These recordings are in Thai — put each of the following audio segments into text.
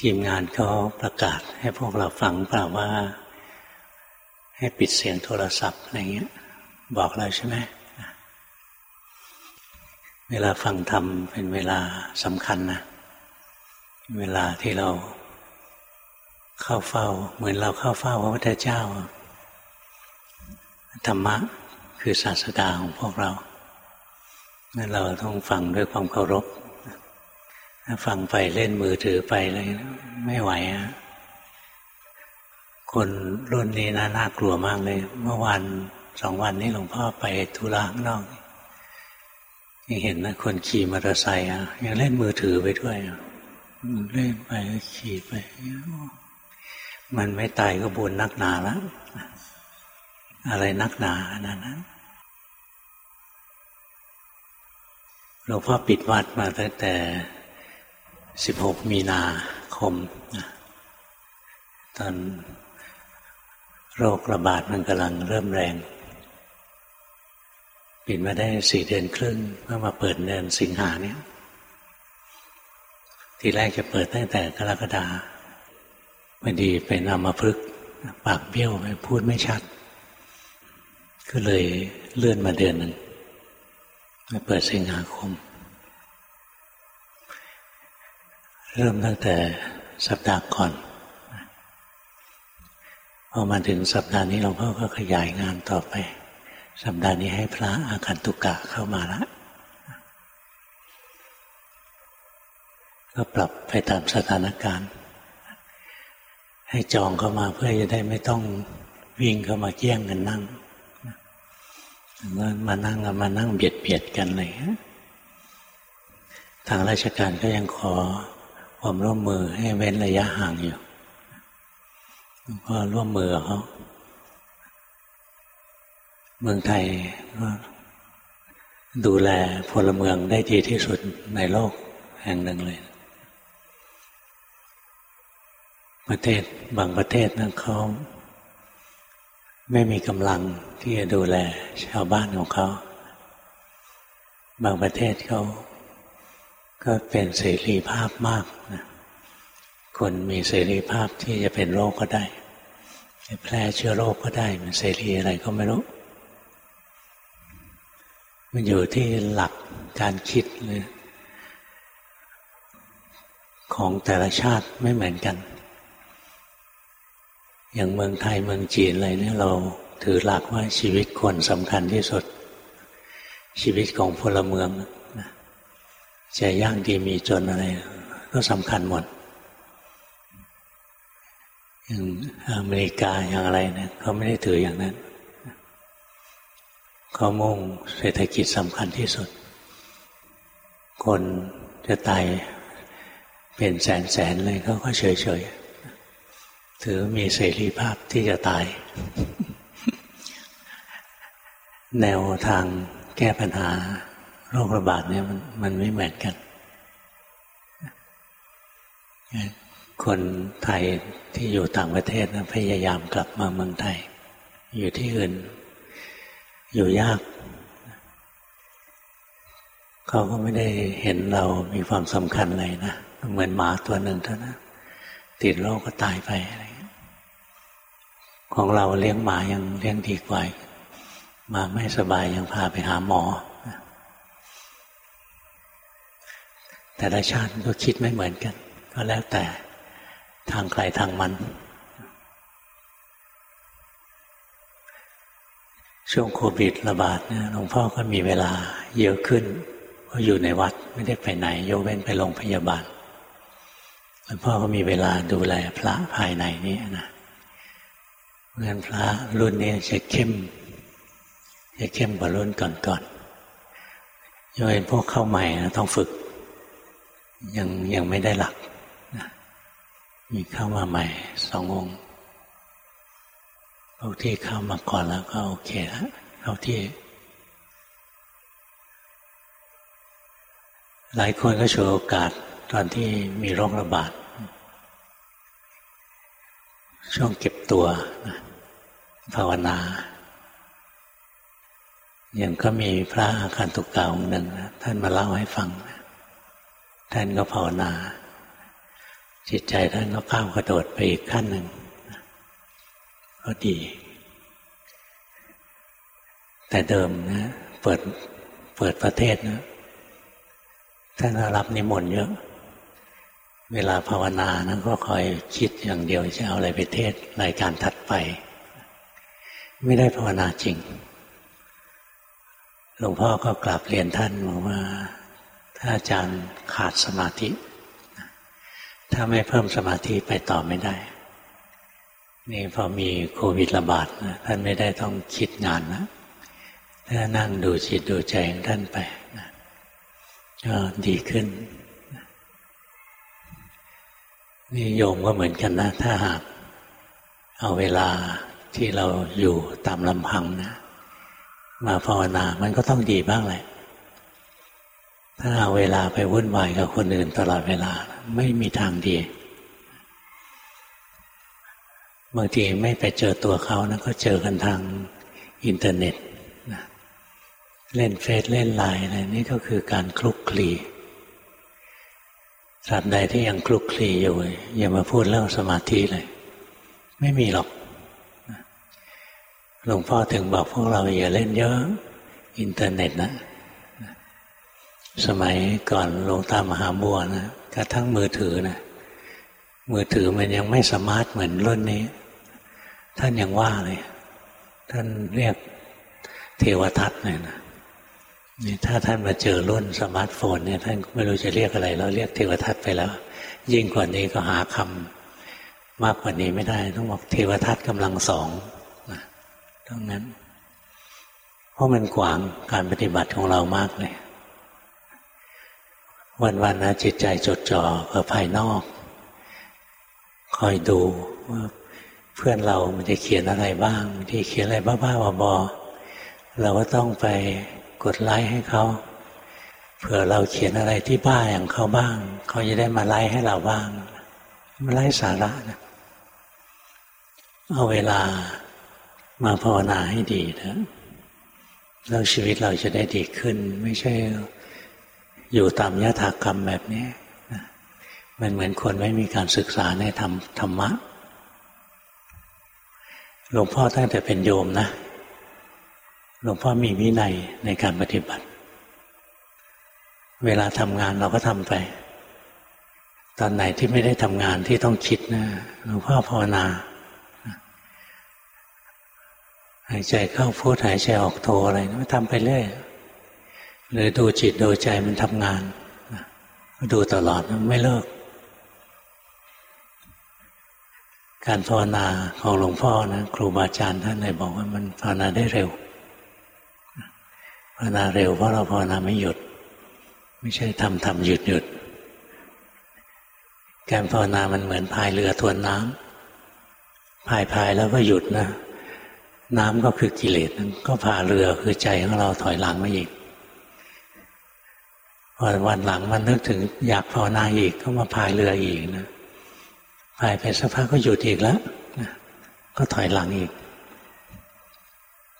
ทีมงานเขาประกาศให้พวกเราฟังเปล่าว่า ให้ปิดเสียงโทรศัพท์อะไรเงี้ย บอกเราใช่ไหมเวลาฟังธรรมเป็นเวลาสำคัญนะเวลาที่เราเข้าเฝ้า เหมือนเราเข้าเฝ้าพระพุทธเจ้าธรรมะคือศาสดาของพวกเรานั่นเราต้องฟังด้วยความเคารพ ฟังไปเล่นมือถือไปอะไรไม่ไหวอะคนรุ่นนี้นะน่ากลัวมากเลย เมื่อวันสองวันนี้หลวงพ่อไปธุระข้างนอกยังเห็นนะคนขี่มอเตอร์ไซค์อะยังเล่นมือถือไปด้วยเล่นไปขี่ไป มันไม่ตายก็บุญนักหนาแล้วอะไรนักหนาอันนั้นหลวงพ่อปิดวัดมาตั้งแต่ สิบหกมีนาคม ตอนโรคระบาดมันกำลังเริ่มแรง ปิดมาได้สี่เดือนครึ่งเพื่อมาเปิดเดือนสิงหาเนี่ย ทีแรกจะเปิดตั้งแต่กรกฎาพอดีเป็นอามาพึกปากเบี้ยวพูดไม่ชัด ก็เลยเลื่อนมาเดือนหนึ่งเปิดสิงหาคม เริ่มตั้งแต่สัปดาห์ก่อนพอมาถึงสัปดาห์นี้หลวงพ่อก็ขยายงานต่อไป สัปดาห์นี้ให้พระอาคันตุกะเข้ามาละก็ปรับไปตามสถานการณ์ ให้จองเข้ามาเพื่อจะได้ไม่ต้องวิ่งเข้ามาเกี้ยงกันนั่งมานั่งมานั่งเบียดเบียดกันเลยทางราชการก็ยังขอ ความร่วมมือให้เว้นระยะห่างอยู่ก็ร่วมมือเขาเมืองไทยก็ดูแลพลเมืองได้ดีที่สุดในโลกแห่งหนึ่งเลย ประเทศบางประเทศนะเขาไม่มีกำลังที่จะดูแลชาวบ้านของเขา บางประเทศเขา ก็เป็นเสรีภาพมากนะคนมีเสรีภาพที่จะเป็นโรคก็ได้จะแพร่เชื้อโรคก็ได้ มันเสรีอะไรก็ไม่รู้มันอยู่ที่หลักการคิดเลยของแต่ละชาติไม่เหมือนกัน อย่างเมืองไทยเมืองจีนอะไรเนี่ยเราถือหลักว่าชีวิตคนสำคัญที่สุด ชีวิตของพลเมือง จะยากดีมีจนอะไร ก็สำคัญหมด อย่างอเมริกาอย่างอะไรเนี่ยเขาไม่ได้ถืออย่างนั้นเขามุ่งเศรษฐกิจสำคัญที่สุด คนจะตายเป็นแสนแสนเลยเขาก็เฉยเฉยถือมีเสรีภาพที่จะตาย แนวทางแก้ปัญหา โรคระบาดเนี่ยมันมันไม่เหมือนกัน คนไทยที่อยู่ต่างประเทศนะพยายามกลับมาเมืองไทย อยู่ที่อื่น อยู่ยาก เขาก็ไม่ได้เห็นเรามีความสำคัญอะไรนะเหมือนหมาตัวหนึ่งเท่านั้นติดโรคก็ตายไปอะไรของเราเลี้ยงหมายังเลี้ยงดีกว่ามาไม่สบายยังพาไปหาหมอ แต่ละชาติก็คิดไม่เหมือนกัน ก็แล้วแต่ทางใครทางมัน ช่วงโควิดระบาดเนี่ยหลวงพ่อก็มีเวลาเยอะขึ้นเพราอยู่ในวัดไม่ได้ไปไหนยกเว้นไปโรงพยาบาลหลวงพ่อก็มีเวลาดูแลพระภายในนี้นะเงินพระรุ่นนี้จะเข้มจะเข้มกว่ารุ่นก่อนๆยังเป็นพวกเข้าใหม่นะต้องฝึก ยังยังไม่ได้หลักนะมีเข้ามาใหม่สององค์พวกที่เข้ามาก่อนแล้วก็โอเคแล้วเข้าที่ หลายคนก็โชว์โอกาสตอนที่มีโรคระบาด ช่วงเก็บตัวภาวนาอย่างก็มีพระอาการตุกเก่าองค์หนึ่งท่านมาเล่าให้ฟัง ท่านก็ภาวนา จิตใจท่านก็ก้าวกระโดดไปอีกขั้นหนึ่งก็ดี แต่เดิมนะ เปิดเปิดประเทศนะท่านรับนิมนต์เยอะ เวลาภาวนานะก็คอยคิดอย่างเดียวจะเอาอะไรไปเทศรายการถัดไป ไม่ได้ภาวนาจริงหลวงพ่อก็กลับเรียนท่านบอกว่า ถ้าอาจารย์ขาดสมาธิ ถ้าไม่เพิ่มสมาธิไปต่อไม่ได้ นี่พอมีโควิดระบาดนะท่านไม่ได้ต้องคิดงานนะถ้านั่งดูจิตดูใจของท่านไปนะก็ดีขึ้นนี่โยมก็เหมือนกันนะ ถ้าหากเอาเวลาที่เราอยู่ตามลำพังนะ มาภาวนา มันก็ต้องดีบ้างแหละ ถ้าเอาเวลาไปวุ่นวายกับคนอื่นตลอดเวลา ไม่มีทางดี บางทีไม่ไปเจอตัวเขานะก็เจอกันทางอินเทอร์เน็ตเล่นเฟซเล่นไลน์อะไรนี่ก็คือการคลุกคลีตราบใดที่ยังคลุกคลีอยู่ อย่ามาพูดเรื่องสมาธิเลย ไม่มีหรอกหลวงพ่อถึงบอกพวกเราอย่าเล่นเยอะ อินเทอร์เน็ตนะ สมัยก่อนหลวงตามหาบัวนะกระทั่งมือถือนะมือถือมันยังไม่ smart เหมือนรุ่นนี้ ท่านยังว่าเลย ท่านเรียกเทวทัตเนี่ยนะนี่ถ้าท่านมาเจอรุ่นสมาร์ทโฟนเนี่ยท่านไม่รู้จะเรียกอะไรแล้วเรียกเทวทัตไปแล้ว ยิ่งกว่านี้ก็หาคำมากกว่านี้ไม่ได้ ต้องบอกเทวทัตกำลังสองนะตรงนั้น เพราะมันขวางการปฏิบัติของเรามากเลย วันๆนะจิตใจจดจ่อกับภายนอก คอยดูว่าเพื่อนเรามันจะเขียนอะไรบ้างที่เขียนอะไรบ้าๆบอๆเราก็ต้องไปกดไลค์ให้เขาเผื่อเราเขียนอะไรที่บ้าอย่างเขาบ้าง เขาจะได้มาไลค์ให้เราบ้างมาไลค์สาระนะเอาเวลามาภาวนาให้ดีนะแล้วชีวิตเราจะได้ดีขึ้น ไม่ใช่ อยู่ตามยถากรรมแบบนี้มันเหมือนคนไม่มีการศึกษาในธรรมธรรมะหลวงพ่อตั้งแต่เป็นโยมนะหลวงพ่อมีวินัยในการปฏิบัติ เวลาทำงานเราก็ทำไป ตอนไหนที่ไม่ได้ทำงานที่ต้องคิดนะหลวงพ่อภาวนาหายใจเข้าพูดหายใจออกโทอะไรก็ทำไปเรื่อย หรือดูจิตดูใจมันทำงานดูตลอดไม่เลิก การภาวนาของหลวงพ่อนะครูบาอาจารย์ท่านเลยบอกว่ามันภาวนาได้เร็วภาวนาเร็วเพราะเราภาวนาไม่หยุด ไม่ใช่ทำทำหยุดหยุดการภาวนามันเหมือนพายเรือทวนน้ำพายพายแล้วก็หยุดนะ น้ำก็คือกิเลสก็พาเรือคือใจของเราถอยหลังมาอีก วันวันหลังมันนึกถึงอยากภาวนาอีกก็มาพายเรืออีกนะพายไปสักพักก็หยุดอีกแล้วก็ถอยหลังอีก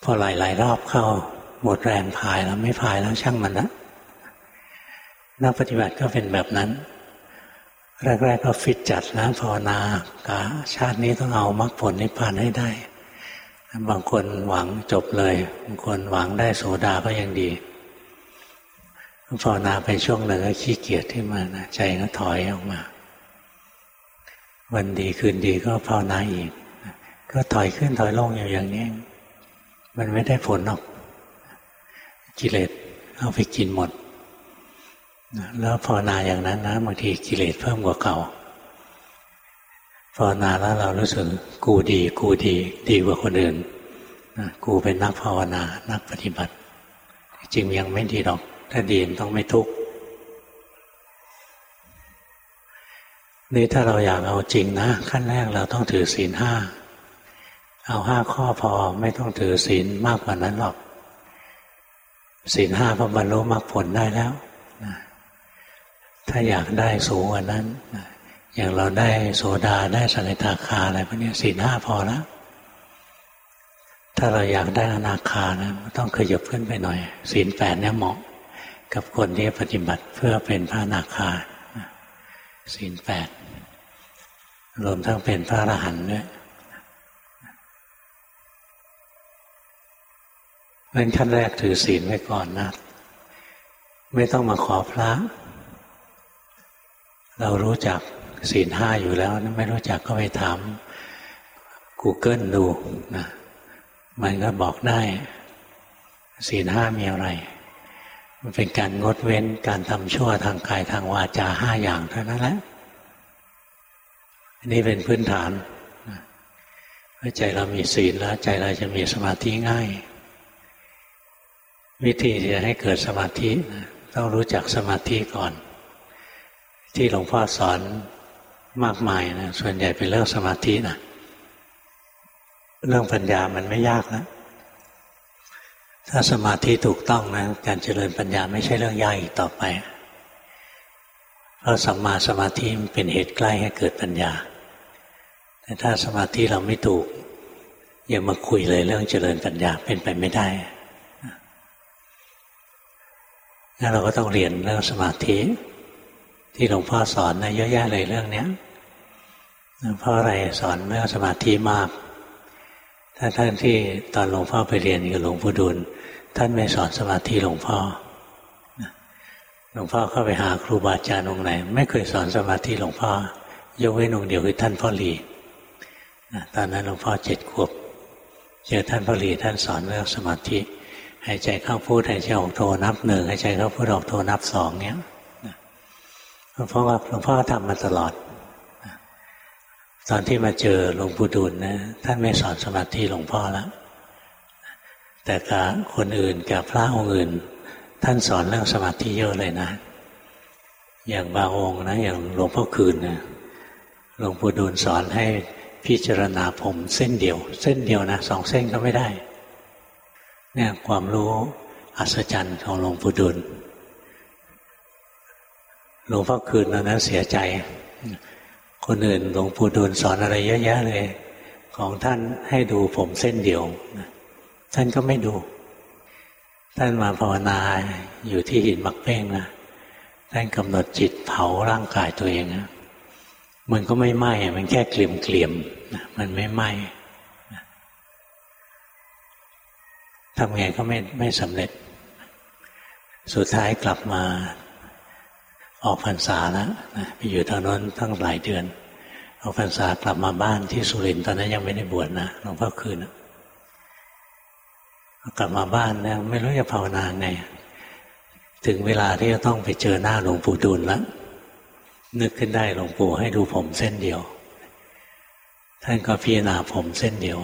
พอหลายๆรอบเข้าหมดแรงพายแล้วไม่พายแล้วช่างมันละนักปฏิบัติก็เป็นแบบนั้น แรก ๆ ก็ฟิตจัดนะภาวนากะชาตินี้ต้องเอามรรคผลนิพพานให้ได้ บางคนหวังจบเลย บางคนหวังได้โสดาก็ยังดี ภาวนาไปช่วงหนึ่งก็ขี้เกียจที่มานะใจก็ถอยออกมา วันดีคืนดีก็ภาวนาอีก ก็ถอยขึ้นถอยลงอยู่อย่างนี้ มันไม่ได้ผลหรอก กิเลสเอาไปกินหมด แล้วภาวนาอย่างนั้นนะบางทีกิเลสเพิ่มกว่าเก่าภาวนาแล้วเรารู้สึกกูดี กูดี ดีกว่าคนอื่นกูเป็นนักภาวนา นักปฏิบัติ จริงยังไม่ดีหรอก ถ้าดีต้องไม่ทุกข์นี่ถ้าเราอยากเอาจริงนะ ขั้นแรกเราต้องถือศีลห้าเอาห้าข้อพอไม่ต้องถือศีลมากกว่านั้นหรอกศีลห้าพอบรรลุมรรคผลได้แล้วนะถ้าอยากได้สูงกว่านั้นนะอย่างเราได้โสดาได้สังตาคาอะไรพวกนี้ศีลห้าพอแล้วถ้าเราอยากได้อนาคานะต้องขยับขึ้นไปหน่อยศีลแปดเนี่ยเหมาะ กับคนที่ปฏิบัติเพื่อเป็นพระนาคาศีลแปดรวมทั้งเป็นพระอรหันต์ด้วยเรื่องขั้นแรกถือศีลไว้ก่อนนะ ไม่ต้องมาขอพระ เรารู้จักศีลห้าอยู่แล้วไม่รู้จักก็ไปถาม Google ดูนะมันก็บอกได้ศีลห้ามีอะไร มันเป็นการงดเว้นการทำชั่วทางกายทางวาจาห้าอย่างเท่านั้นแหละอันนี้เป็นพื้นฐานเมื่อใจเรามีศีลแล้วใจเราจะมีสมาธิง่าย วิธีจะให้เกิดสมาธิต้องรู้จักสมาธิก่อน ที่หลวงพ่อสอนมากมายนะส่วนใหญ่เป็นเรื่องสมาธินะเรื่องปัญญามันไม่ยากนะ ถ้าสมาธิถูกต้องนะการเจริญปัญญาไม่ใช่เรื่องยากอีกต่อไป เพราะสัมมาสมาธิมันเป็นเหตุใกล้ให้เกิดปัญญา แต่ถ้าสมาธิเราไม่ถูก อย่ามาคุยเลยเรื่องเจริญปัญญาเป็นไปไม่ได้งั้นเราก็ต้องเรียนเรื่องสมาธิ ที่หลวงพ่อสอนนะเยอะแยะเลยเรื่องนี้เพราะอะไรสอนเรื่องสมาธิมาก ถ้าท่านที่ตอนหลวงพ่อไปเรียนกับหลวงปู่ดูลท่านไม่สอนสมาธิหลวงพ่อหลวงพ่อเข้าไปหาครูบาอาจารย์องค์ไหน ไม่เคยสอนสมาธิหลวงพ่อยกเว้นองค์เดียวคือท่านพ่อหลีตอนนั้นหลวงพ่อเจ็ดขวบเจอท่านพ่อหลีท่านสอนเรื่องสมาธิหายใจเข้าพูดหายใจออกโทนับหนึ่งหายใจเข้าพูดออกโทนับสองเนี้ยหลวงพ่อหลวงพ่อทำมาตลอด ตอนที่มาเจอหลวงปู่ดูลนะท่านไม่สอนสมาธิหลวงพ่อแล้วแต่กับคนอื่นกับพระองค์อื่น ท่านสอนเรื่องสมาธิเยอะเลยนะ อย่างบางองค์นะ อย่างหลวงพ่อคืนนะหลวงปู่ดูลสอนให้พิจารณาผมเส้นเดียว เส้นเดียวนะสองเส้นก็ไม่ได้ เนี่ยความรู้อัศจรรย์ของหลวงปู่ดูลหลวงพ่อคืนตอนนั้นเสียใจ คนอื่นหลวงปู่ดูลสอนอะไรเยอะแยะเลย ของท่านให้ดูผมเส้นเดียว ท่านก็ไม่ดู ท่านมาภาวนาอยู่ที่หินมักเป้งนะท่านกำหนดจิตเผาร่างกายตัวเองนะมันก็ไม่ไหม้มันแค่เกลี่ยมเกลี่ยมมันไม่ไหม้ทำไงก็ไม่ไม่สำเร็จ สุดท้ายกลับมา ออกพรรษาแล้วไปอยู่ทางนั้นตั้งหลายเดือน ออกพรรษากลับมาบ้านที่สุรินทร์ตอนนั้นยังไม่ได้บวชนะหลวงพ่อคืนกลับมาบ้านเนี่ยไม่รู้จะภาวนาไง ถึงเวลาที่จะต้องไปเจอหน้าหลวงปู่ดูลแล้วนึกขึ้นได้หลวงปู่ให้ดูผมเส้นเดียว ท่านก็พิจารณาผมเส้นเดียว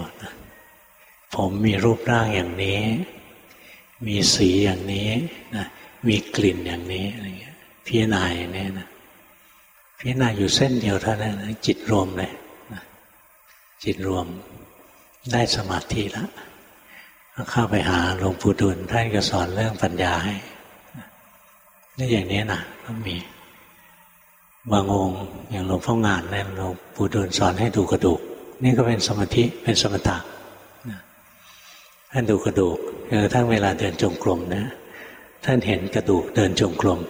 ผมมีรูปร่างอย่างนี้ มีสีอย่างนี้นะมีกลิ่นอย่างนี้อะไรเงี้ย พิจารณาอย่างนี้นะพิจารณาอยู่เส้นเดียวเท่านั้นจิตรวมเลยจิตรวมได้สมาธิแล้วเข้าไปหาหลวงปู่ดุลท่านก็สอนเรื่องปัญญาให้นี่อย่างนี้นะก็มีบางองค์อย่างหลวงพ่องานเนี่ยหลวงปู่ดุลสอนให้ดูกระดูก นี่ก็เป็นสมาธิเป็นสมถะท่านดูกระดูกจนกระทั่งเวลาเดินจงกรมนะ ท่านเห็นกระดูกเดินจงกรม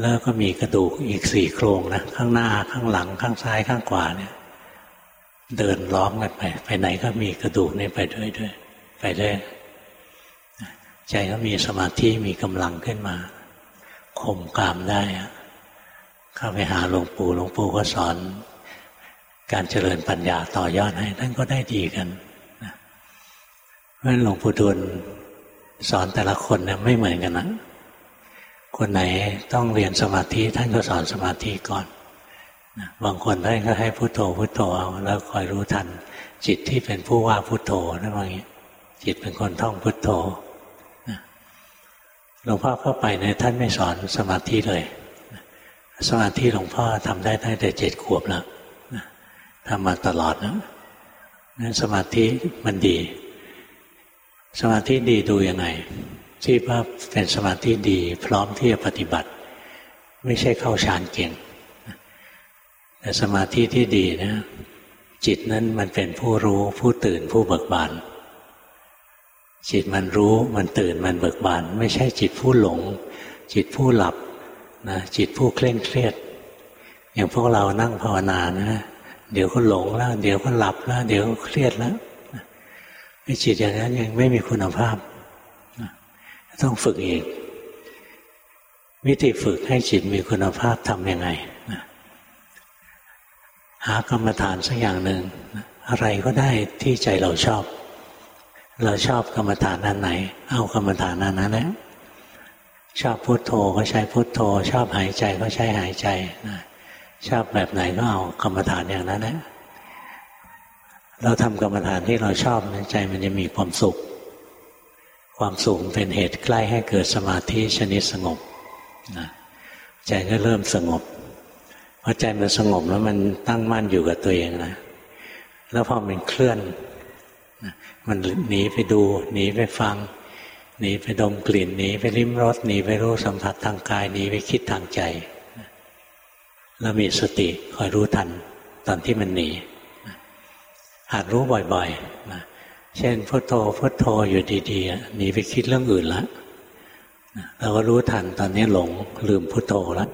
แล้วก็มีกระดูกอีกสี่โครงนะข้างหน้าข้างหลังข้างซ้ายข้างขวาเนี่ย เดินล้อมกันไป ไปไหนก็มีกระดูกนี่ไปด้วยด้วย ไปด้วยใจก็มีสมาธิมีกำลังขึ้นมาข่มกามได้เข้าไปหาหลวงปู่หลวงปู่ก็สอน การเจริญปัญญาต่อยอดให้ท่านก็ได้ดีกันเพราะฉะนั้นหลวงปู่ดูลสอนแต่ละคนเนี่ยไม่เหมือนกันนะ คนไหนต้องเรียนสมาธิท่านก็สอนสมาธิก่อนบางคนท่านก็ให้พุโทโธพุโทโธเอาแล้วคอยรู้ทัน จิตที่เป็นผู้ว่าพุโทโธนั่นว่างี้จิตเป็นคนท่องพุโทโธหลวงพ่อเข้าไปเนี่ยท่านไม่สอนสมาธิเลย สมาธิหลวงพ่อทำได้ตั้งแต่เจ็ดขวบแล้วทำมาตลอดนะนั้นสมาธิมันดี สมาธิดีดูยังไง ที่ว่าเป็นสมาธิดี พร้อมที่จะปฏิบัติ ไม่ใช่เข้าฌานเก่งแต่สมาธิที่ดีนะจิตนั้นมันเป็นผู้รู้ผู้ตื่นผู้เบิกบานจิตมันรู้มันตื่นมันเบิกบาน ไม่ใช่จิตผู้หลง จิตผู้หลับนะจิตผู้เคร่งเครียด อย่างพวกเรานั่งภาวนานะเดี๋ยวก็หลงแล้ว เดี๋ยวก็หลับแล้ว เดี๋ยวก็เครียดแล้วไอ้จิตอย่างนั้นยังไม่มีคุณภาพ ต้องฝึกอีก วิธีฝึกให้จิตมีคุณภาพทำยังไงหากรรมฐานสักอย่างหนึ่งอะไรก็ได้ที่ใจเราชอบ เราชอบกรรมฐานนั้นไหน เอากรรมฐานนั้นนั้นแหละชอบพุโทโธก็ใช้พุโทโธ ชอบหายใจก็ใช้หายใจนะชอบแบบไหนก็เอากรรมฐานอย่างนั้นแหละเราทำกรรมฐานที่เราชอบใจมันจะมีความสุข ความสุขเป็นเหตุใกล้ให้เกิดสมาธิชนิดสงบนะใจก็เริ่มสงบพอใจมันสงบแล้วมันตั้งมั่นอยู่กับตัวเองนะแล้วพอมันเคลื่อนมันหนีไปดูหนีไปฟังหนีไปดมกลิ่นหนีไปลิ้มรสหนีไปรู้สัมผัสทางกายหนีไปคิดทางใจเรามีสติคอยรู้ทันตอนที่มันหนีหัดรู้บ่อยๆนะ เช่นพุทโธพุทโธอยู่ดีๆหนีไปคิดเรื่องอื่นละเราก็รู้ทันตอนนี้หลงลืมพุทโธแล้ว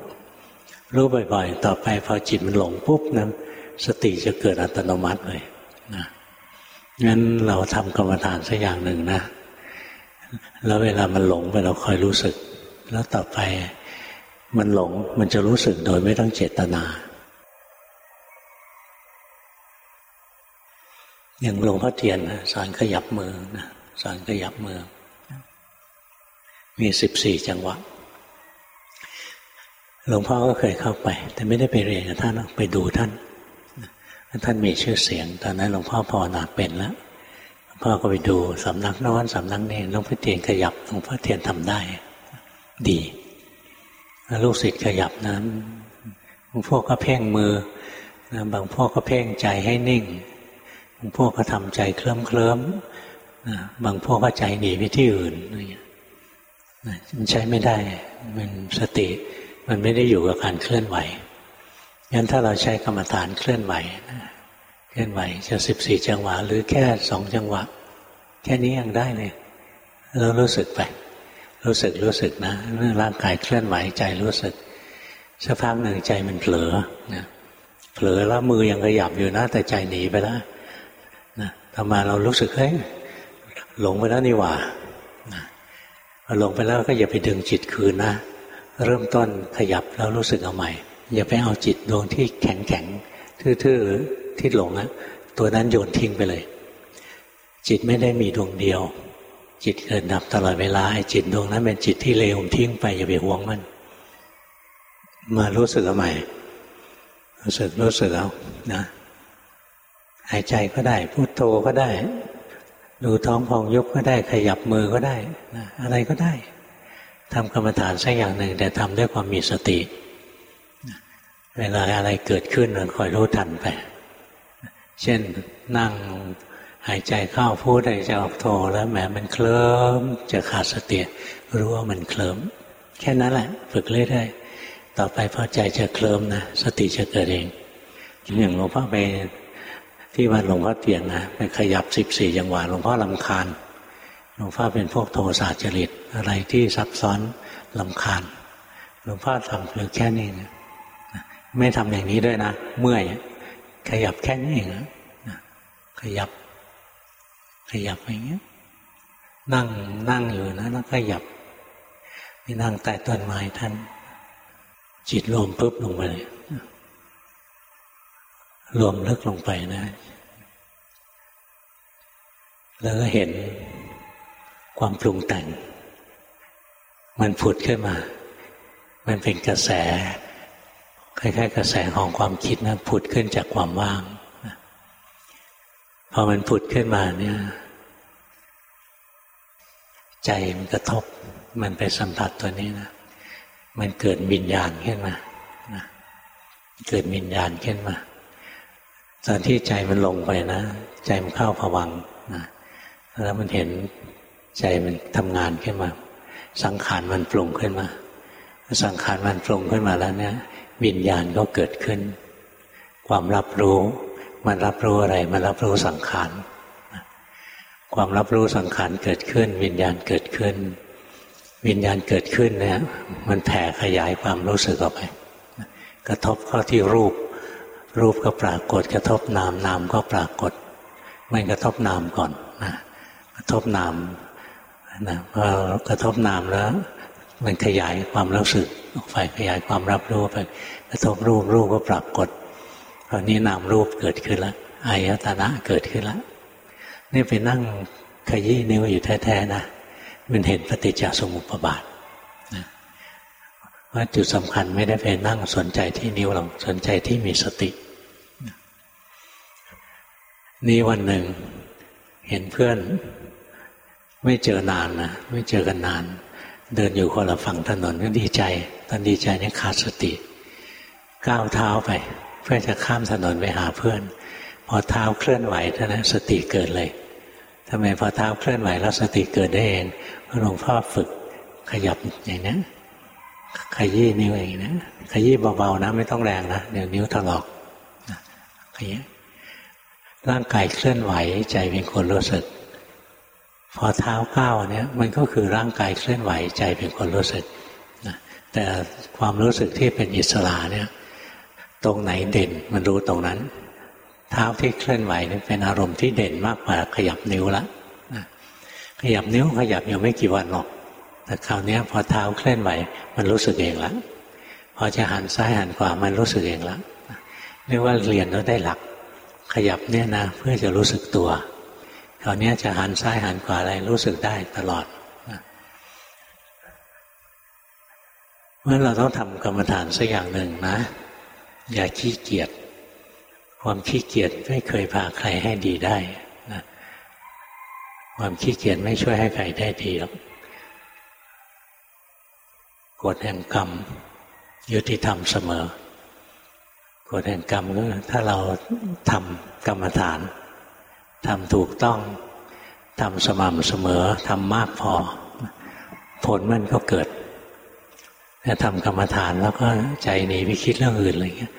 รู้บ่อยๆ ต่อไปพอจิตมันหลงปุ๊บนะสติจะเกิดอัตโนมัติเลยนะงั้นเราทำกรรมฐานสักอย่างหนึ่งนะ แล้วเวลามันหลงไปเราคอยรู้สึก แล้วต่อไปมันหลงมันจะรู้สึกโดยไม่ต้องเจตนา อย่างหลวงพ่อเทียนสอนขยับมือนะสอนขยับมือ มีสิบสี่จังหวะหลวงพ่อก็เคยเข้าไป แต่ไม่ได้ไปเรียนกับท่านไปดูท่านท่านมีชื่อเสียง ตอนนั้นหลวงพ่อพอนาเป็นแล้วพ่อก็ไปดูสำนักนอนสำนักนี้หลวงพ่อเทียนขยับหลวงพ่อเทียนทำได้ ดีลูกศิษย์ขยับนั้นบางพวกก็เพ่งมือบางพวกก็เพ่งใจให้นิ่ง พวกก็ทำใจเคลิ้มเคลิ้มนะบางพวกก็ใจหนีไปที่อื่นนะมันใช้ไม่ได้ มันสติ มันไม่ได้อยู่กับการเคลื่อนไหวงั้นถ้าเราใช้กรรมฐานเคลื่อนไหวนะเคลื่อนไหวจะสิบสี่จังหวะ หรือแค่สองจังหวะ แค่นี้ยังได้เลยเรารู้สึกไป รู้สึกรู้สึกนะร่างกายเคลื่อนไหวใจรู้สึกสักพักหนึ่งใจมันเผลอนะเผลอแล้วมือยังขยับอยู่นะแต่ใจหนีไปแล้ว นะทำมาเรารู้สึกเฮ้ยหลงไปแล้วนี่หว่าหลงไปแล้วก็อย่าไปดึงจิตคืนนะเริ่มต้นขยับแล้วรู้สึกเอาใหม่ อย่าไปเอาจิตดวงที่แข็งแข็งทื่อๆที่หลงอะตัวนั้นโยนทิ้งไปเลย จิตไม่ได้มีดวงเดียว จิตเกิดดับตลอดเวลาไอ้จิตดวงนั้นเป็นจิตที่เลวทิ้งไปอย่าไปหวงมัน มารู้สึกเอาใหม่รู้สึกรู้สึกเอานะ หายใจก็ได้พูดโธก็ได้ ดูท้องพองยุบก็ได้ ขยับมือก็ได้นะอะไรก็ได้ทำกรรมฐานสักอย่างหนึ่ง แต่ทำด้วยความมีสติ เวลาอะไรเกิดขึ้นเราคอยรู้ทันไป เช่นนั่งหายใจเข้าพูดหายใจออกโทแล้วแหมมันเคลิ้มจะขาดสติรู้ว่ามันเคลิ้มแค่นั้นแหละ ฝึกเรื่อยๆต่อไปพอใจจะเคลิ้มนะสติจะเกิดเองอย่างหลวงพ่อไป ที่วัดหลวงพ่อเตียนนะไปขยับสิบสี่จังหวะหลวงพ่อลำคาญหลวงพ่อเป็นพวกโทสะจริต อะไรที่ซับซ้อนลำคาญหลวงพ่อทำเพียงแค่นี้นะไม่ทำอย่างนี้ด้วยนะ เมื่อยขยับแค่นี้เองนะขยับ ขยับอย่างเงี้ย นั่งนั่งอยู่นะแล้วขยับไปนั่งใต้ต้นไม้ท่าน จิตรวมปุ๊บลงไปเลย รวมลึกลงไปนะ แล้วก็เห็นความปรุงแต่ง มันผุดขึ้นมา มันเป็นกระแส คล้ายๆ กระแสของความคิดนะผุดขึ้นจากความว่างพอมันผุดขึ้นมาเนี่ย ใจมันกระทบ มันไปสัมผัสตัวนี้นะมันเกิดวิญญาณขึ้นมานะเกิดวิญญาณขึ้นมา ตอนที่ใจมันลงไปนะ ใจมันเข้าผวังนะแล้วมันเห็นใจมันทำงานขึ้นมา สังขารมันปรุงขึ้นมา สังขารมันปรุงขึ้นมาแล้วเนี่ย วิญญาณก็เกิดขึ้น ความรับรู้ มันรับรู้อะไร มันรับรู้สังขารความรับรู้สังขารเกิดขึ้น วิญญาณเกิดขึ้น วิญญาณเกิดขึ้นเนี่ย มันแผ่ขยายความรู้สึกออกไป กระทบเข้าที่รูป รูปก็ปรากฏ กระทบนามนามก็ปรากฏมันกระทบนามก่อนนะกระทบนามนะพอกระทบนามแล้ว มันขยายความรู้สึกออกไปขยายความรับรู้ไปกระทบรูปรูปก็ปรากฏคราวนี้นามรูปเกิดขึ้นแล้วอายตนะเกิดขึ้นแล้วนี่ไปนั่งขยี้นิ้วอยู่แท้ๆนะมันเห็นปฏิจจสมุปบาท ว่าจุดสำคัญไม่ได้ไปนั่งสนใจที่นิ้วหรอกสนใจที่มีสติ นี่วันหนึ่ง เห็นเพื่อน ไม่เจอนานนะไม่เจอกันนาน เดินอยู่คนละฝั่งถนนก็ดีใจตอนดีใจนี่ขาดสติ ก้าวเท้าไป เพื่อจะข้ามถนนไปหาเพื่อน พอเท้าเคลื่อนไหวเท่านั้นสติเกิดเลยทำไมพอเท้าเคลื่อนไหวแล้วสติเกิดได้เองหลวงพ่อฝึกขยับอย่างนี้ ขยี้นิ้วเองนี้ขยี้เบาๆนะ ไม่ต้องแรงนะเดี๋ยวนิ้วถลอกขยี้ร่างกายเคลื่อนไหวใจเป็นคนรู้สึก พอเท้าก้าวเนี่ยมันก็คือร่างกายเคลื่อนไหวใจเป็นคนรู้สึกนะแต่ความรู้สึกที่เป็นอิสระเนี่ย ตรงไหนเด่นมันรู้ตรงนั้น เท้าที่เคลื่อนไหวนี่เป็นอารมณ์ที่เด่นมากกว่าขยับนิ้วละขยับนิ้วขยับยู่ไม่กี่วันหรอก แต่คราวนี้พอเท้าเคลื่อนไหวมันรู้สึกเองแล้วพอจะหันซ้ายหันขวามันรู้สึกเองแล้วเรียกว่าเรียนแล้วได้หลัก ขยับเนี่ยนะเพื่อจะรู้สึกตัวคราวนี้จะหันซ้ายหันขวาอะไรรู้สึกได้ตลอดเมื่อเราต้องทำกรรมฐานสักอย่างหนึ่งนะ อย่าขี้เกียจความขี้เกียจไม่เคยพาใครให้ดีได้นะความขี้เกียจไม่ช่วยให้ใครได้ดีหรอก กฎแห่งกรรม ยุติธรรมเสมอกฎแห่งกรรมก็ถ้าเราทำกรรมฐานทำถูกต้องทำสม่ำเสมอทำมากพอ ผลมันก็เกิดถ้าทำกรรมฐานแล้วก็ใจหนีไปคิดเรื่องอื่นอะไรเงี้ย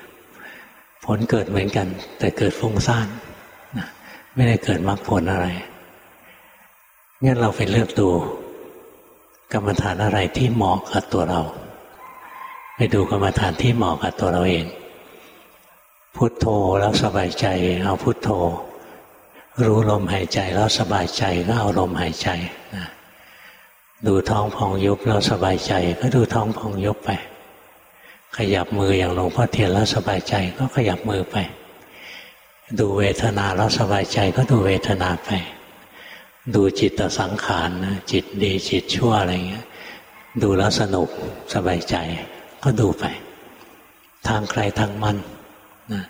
ผลเกิดเหมือนกัน แต่เกิดฟุ้งซ่านไม่ได้เกิดมรรคผลอะไรงั้นเราไปเลือกดู กรรมฐานอะไรที่เหมาะกับตัวเรา ไปดูกรรมฐานที่เหมาะกับตัวเราเอง พุโทโธแล้วสบายใจ เอาพุโทโธ รู้ลมหายใจแล้วสบายใจก็เอาลมหายใจนะดูท้องพองยุบแล้วสบายใจ ก็ดูท้องพองยุบไป ขยับมืออย่างหลวงพ่อเทียนแล้วสบายใจก็ขยับมือไป ดูเวทนาแล้วสบายใจก็ดูเวทนาไป ดูจิตสังขารนะจิตดีจิตชั่วอะไรเงี้ย ดูแล้วสนุกสบายใจ ก็ดูไป ทางใครทางมันนะ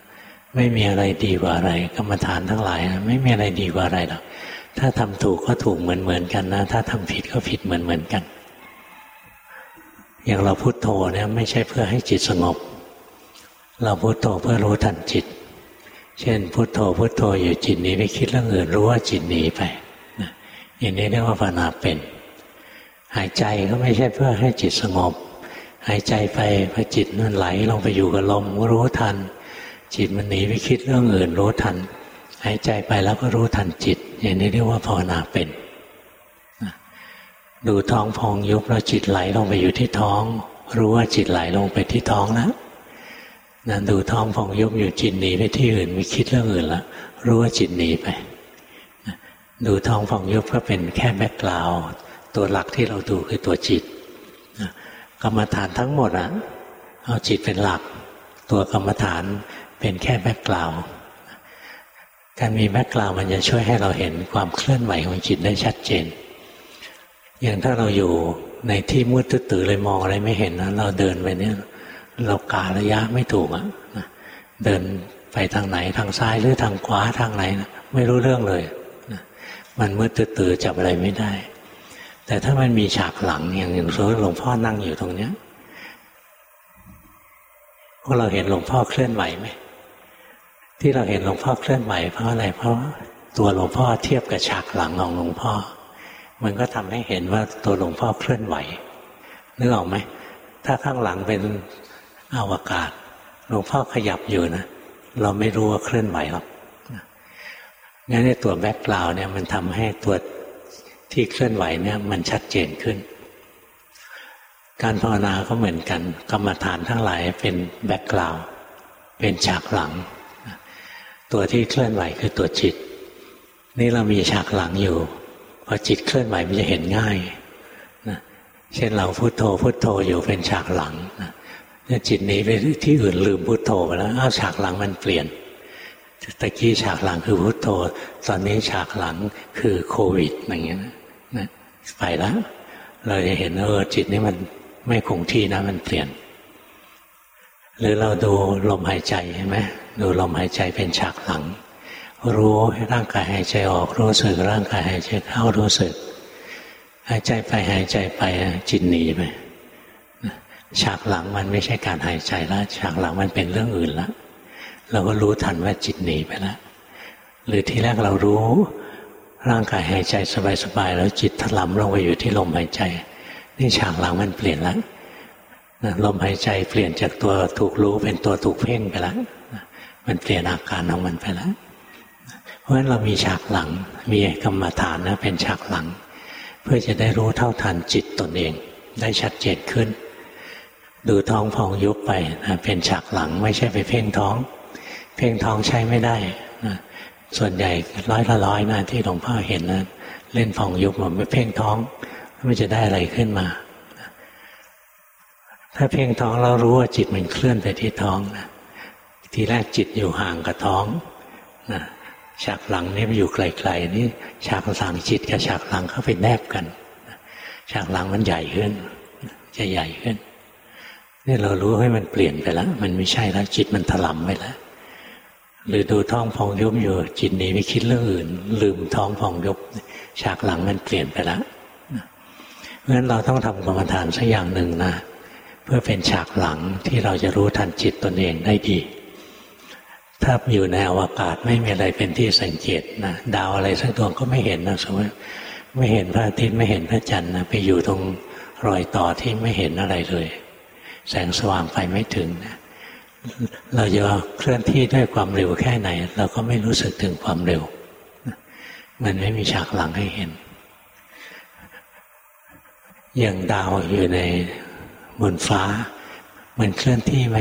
ไม่มีอะไรดีกว่าอะไรกรรมฐานทั้งหลายนะไม่มีอะไรดีกว่าอะไรหรอกถ้าทำถูกก็ถูกเหมือนเหมือนกันนะ ถ้าทำผิดก็ผิดเหมือนเหมือนกัน อย่างเราพุโทโธเนี่ยไม่ใช่เพื่อให้จิตสงบ เราพุโทโธเพื่อรู้ทันจิต เช่น พุโทโธพุโทโธอยู่จิตนี้ไปคิดเรื่องอื่นรู้ว่าจิตหนีไป อย่างนี้เรียกว่าภาวนาเป็น หายใจก็ไม่ใช่เพื่อให้จิตสงบ หายใจไปพอจิตนั่นไหลลงไปอยู่กับลมก็รู้ทัน จิตมันหนีไปคิดเรื่องอื่นรู้ทัน หายใจไปแล้วก็รู้ทันจิต อย่างนี้เรียกว่าภาวนาเป็นดูท้องพองยุบแล้วจิตไหลลงไปอยู่ที่ท้อง รู้ว่าจิตไหลลงไปที่ท้องแล้วนั่นดูท้องพองยุบอยู่จิตหนีไปที่อื่นไปคิดเรื่องอื่นแล้วรู้ว่าจิตหนีไป ดูท้องพองยุบก็เป็นแค่ background ตัวหลักที่เราดูคือตัวจิตกรรมฐานทั้งหมดอะเอาจิตเป็นหลัก ตัวกรรมฐานเป็นแค่ background การมี background มันจะช่วยให้เราเห็นความเคลื่อนไหวของจิตได้ชัดเจน อย่างถ้าเราอยู่ในที่มืดตื้อเลยมองอะไรไม่เห็นนะเราเดินไปเนี่ย เราการะยะไม่ถูกอะเดินไปทางไหนทางซ้ายหรือทางขวาทางไหนนะไม่รู้เรื่องเลย มันมืดตื่นจับอะไรไม่ได้ แต่ถ้ามันมีฉากหลังอย่างอย่างสมมติหลวงพ่อนั่งอยู่ตรงเนี้ยพวกเราเห็นหลวงพ่อเคลื่อนไหวไหมที่เราเห็นหลวงพ่อเคลื่อนไหวเพราะอะไรเพราะตัวหลวงพ่อเทียบกับฉากหลังของหลวงพ่อ มันก็ทำให้เห็นว่าตัวหลวงพ่อเคลื่อนไหวนึกออกไหมถ้าข้างหลังเป็นอวกาศ หลวงพ่อขยับอยู่นะ เราไม่รู้ว่าเคลื่อนไหวหรอก งั้นในตัว background เนี่ยมันทำให้ตัวที่เคลื่อนไหวเนี่ยมันชัดเจนขึ้น การภาวนาก็เหมือนกัน กรรมฐานทั้งหลายเป็น backgroundเป็นฉากหลัง ตัวที่เคลื่อนไหวคือตัวจิต นี่เรามีฉากหลังอยู่พอจิตเคลื่อนไหวมันจะเห็นง่ายนะเช่นเราพุโทโธพุโทโธอยู่เป็นฉากหลังนะจิตนี้ไปที่อื่นลืมพุโทโธไปแล้วอ้าวฉากหลังมันเปลี่ยน ตะกี้ฉากหลังคือพุโทโธ ตอนนี้ฉากหลังคือโควิดอย่างเงี้ยนะไปแล้ว เราจะเห็นเออจิตนี้มันไม่คงที่นะมันเปลี่ยน หรือเราดูลมหายใจเห็นไหมดูลมหายใจเป็นฉากหลัง รู้ร่างกายหายใจออกรู้สึกร่างกายหายใจเข้ารู้สึก หายใจไปหายใจไปจิตหนีไปฉากหลังมันไม่ใช่การหายใจแล้วฉากหลังมันเป็นเรื่องอื่นแล้ว เราก็รู้ทันว่าจิตหนีไปแล้วหรือที่แรกเรารู้ ร่างกายหายใจสบายๆแล้วจิตถลำลงไปอยู่ที่ลมหายใจ นี่ฉากหลังมันเปลี่ยนแล้วลมหายใจเปลี่ยนจากตัวถูกรู้เป็นตัวถูกเพ่งไปแล้วมันเปลี่ยนอาการของมันไปแล้วเพราะฉะนั้นเรามีฉากหลัง มีกรรมฐานนะเป็นฉากหลัง เพื่อจะได้รู้เท่าทันจิตตนเอง ได้ชัดเจนขึ้น ดูท้องพองยุบไปนะเป็นฉากหลังไม่ใช่ไปเพ่งท้อง เพ่งท้องใช้ไม่ได้นะส่วนใหญ่ร้อยละร้อยนะที่หลวงพ่อเห็นนะเล่นพองยุบมันไม่เพ่งท้องไมันจะได้อะไรขึ้นมา ถ้าเพ่งท้องเรารู้ว่าจิตมันเคลื่อนไปที่ท้องนะทีแรกจิตอยู่ห่างกับท้องนะฉากหลังนี่มันอยู่ไกลๆนี่ฉากหลังจิตกับฉากหลังเข้าไปแนบกันฉากหลังมันใหญ่ขึ้น จะใหญ่ขึ้นนี่เรารู้ให้มันเปลี่ยนไปแล้ว มันไม่ใช่แล้วจิตมันถลำไปแล้ว หรือดูท้องพองยุบอยู่จิตหนีไปคิดเรื่องอื่น ลืมท้องพองยุบฉากหลังมันเปลี่ยนไปแล้วเพราะฉะนั้นเราต้องทำกรรมฐานสักอย่างหนึ่งนะเพื่อเป็นฉากหลังที่เราจะรู้ทันจิตตนเองได้ดี ถ้าอยู่ในอวกาศไม่มีอะไรเป็นที่สังเกตนะดาวอะไรสักดวงก็ไม่เห็นนะสมมติไม่เห็นพระอาทิตย์ไม่เห็นพระจันทร์นะไปอยู่ตรงรอยต่อที่ไม่เห็นอะไรเลย แสงสว่างไปไม่ถึงนะ เราจะเคลื่อนที่ด้วยความเร็วแค่ไหน เราก็ไม่รู้สึกถึงความเร็ว มันไม่มีฉากหลังให้เห็น อย่างดาวอยู่ในบนฟ้า มันเคลื่อนที่ไหม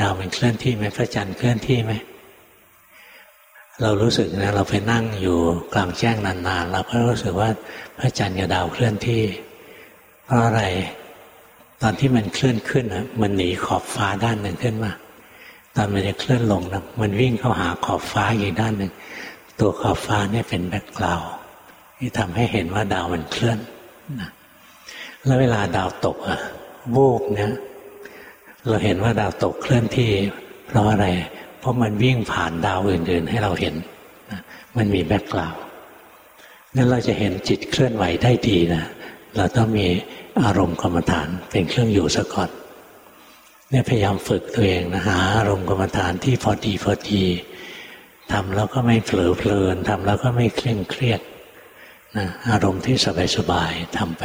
ดาวมันเคลื่อนที่ไหมพระจันทร์เคลื่อนที่ไหมเรารู้สึกนะเราไปนั่งอยู่กลางแจ้งนานๆเราก็รู้สึกว่าพระจันทร์กับดาวเคลื่อนที่ เพราะอะไร ตอนที่มันเคลื่อนขึ้นนะมันหนีขอบฟ้าด้านหนึ่งขึ้นมา ตอนมันจะเคลื่อนลงนะมันวิ่งเข้าหาขอบฟ้าอีกด้านหนึ่ง ตัวขอบฟ้านี่เป็นแบ็กกราวที่ทำให้เห็นว่าดาวมันเคลื่อนแล้วเวลาดาวตกอะวูบเนี่ยเราเห็นว่าดาวตกเคลื่อนที่ เพราะอะไร เพราะมันวิ่งผ่านดาวอื่น ๆ ให้เราเห็นมันมีแบ็กกราวด์งั้นเราจะเห็นจิตเคลื่อนไหวได้ดีนะ เราต้องมีอารมณ์กรรมฐานเป็นเครื่องอยู่ซะก่อนเนี่ยพยายามฝึกตัวเองนะหาอารมณ์กรรมฐานที่พอดีพอดีทำแล้วก็ไม่เผลอเพลินทำแล้วก็ไม่เคร่งเครียดนะอารมณ์ที่สบายๆทำไป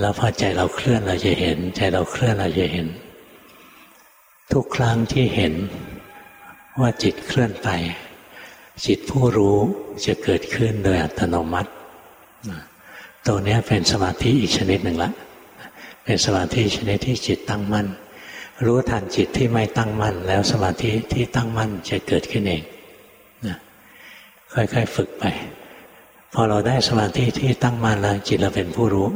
แล้วพอใจเราเคลื่อนเราจะเห็น ใจเราเคลื่อนเราจะเห็น ทุกครั้งที่เห็นว่าจิตเคลื่อนไป จิตผู้รู้จะเกิดขึ้นโดยอัตโนมัติ ตัวนี้เป็นสมาธิอีกชนิดหนึ่งละ เป็นสมาธิชนิดที่จิตตั้งมั่น รู้ทันจิตที่ไม่ตั้งมั่น แล้วสมาธิที่ตั้งมั่นจะเกิดขึ้นเองค่อยๆฝึกไป พอเราได้สมาธิที่ตั้งมั่นแล้วจิตเราเป็นผู้รู้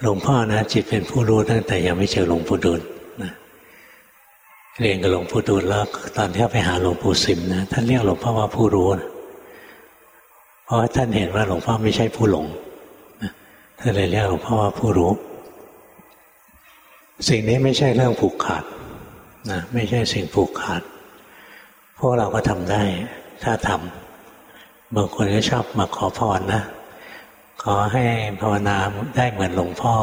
หลวงพ่อนะ จิตเป็นผู้รู้ตั้งแต่ยังไม่เจอหลวงปู่ดูลนะเรียนกับหลวงปู่ดูลแล้วตอนที่ไปหาหลวงปู่สิมนะท่านเรียกหลวงพ่อว่าผู้รู้นะ ราะท่านเห็นว่าหลวงพ่อไม่ใช่ผู้หลงท่านเลยเรียกหลวงพ่อว่าผู้รู้ สิ่งนี้ไม่ใช่เรื่องผูกขาดนะไม่ใช่สิ่งผูกขาด พวกเราก็ทำได้ถ้าทำบางคนก็ชอบมาขอพรนะ ขอให้ภาวนาได้เหมือนหลวงพ่อ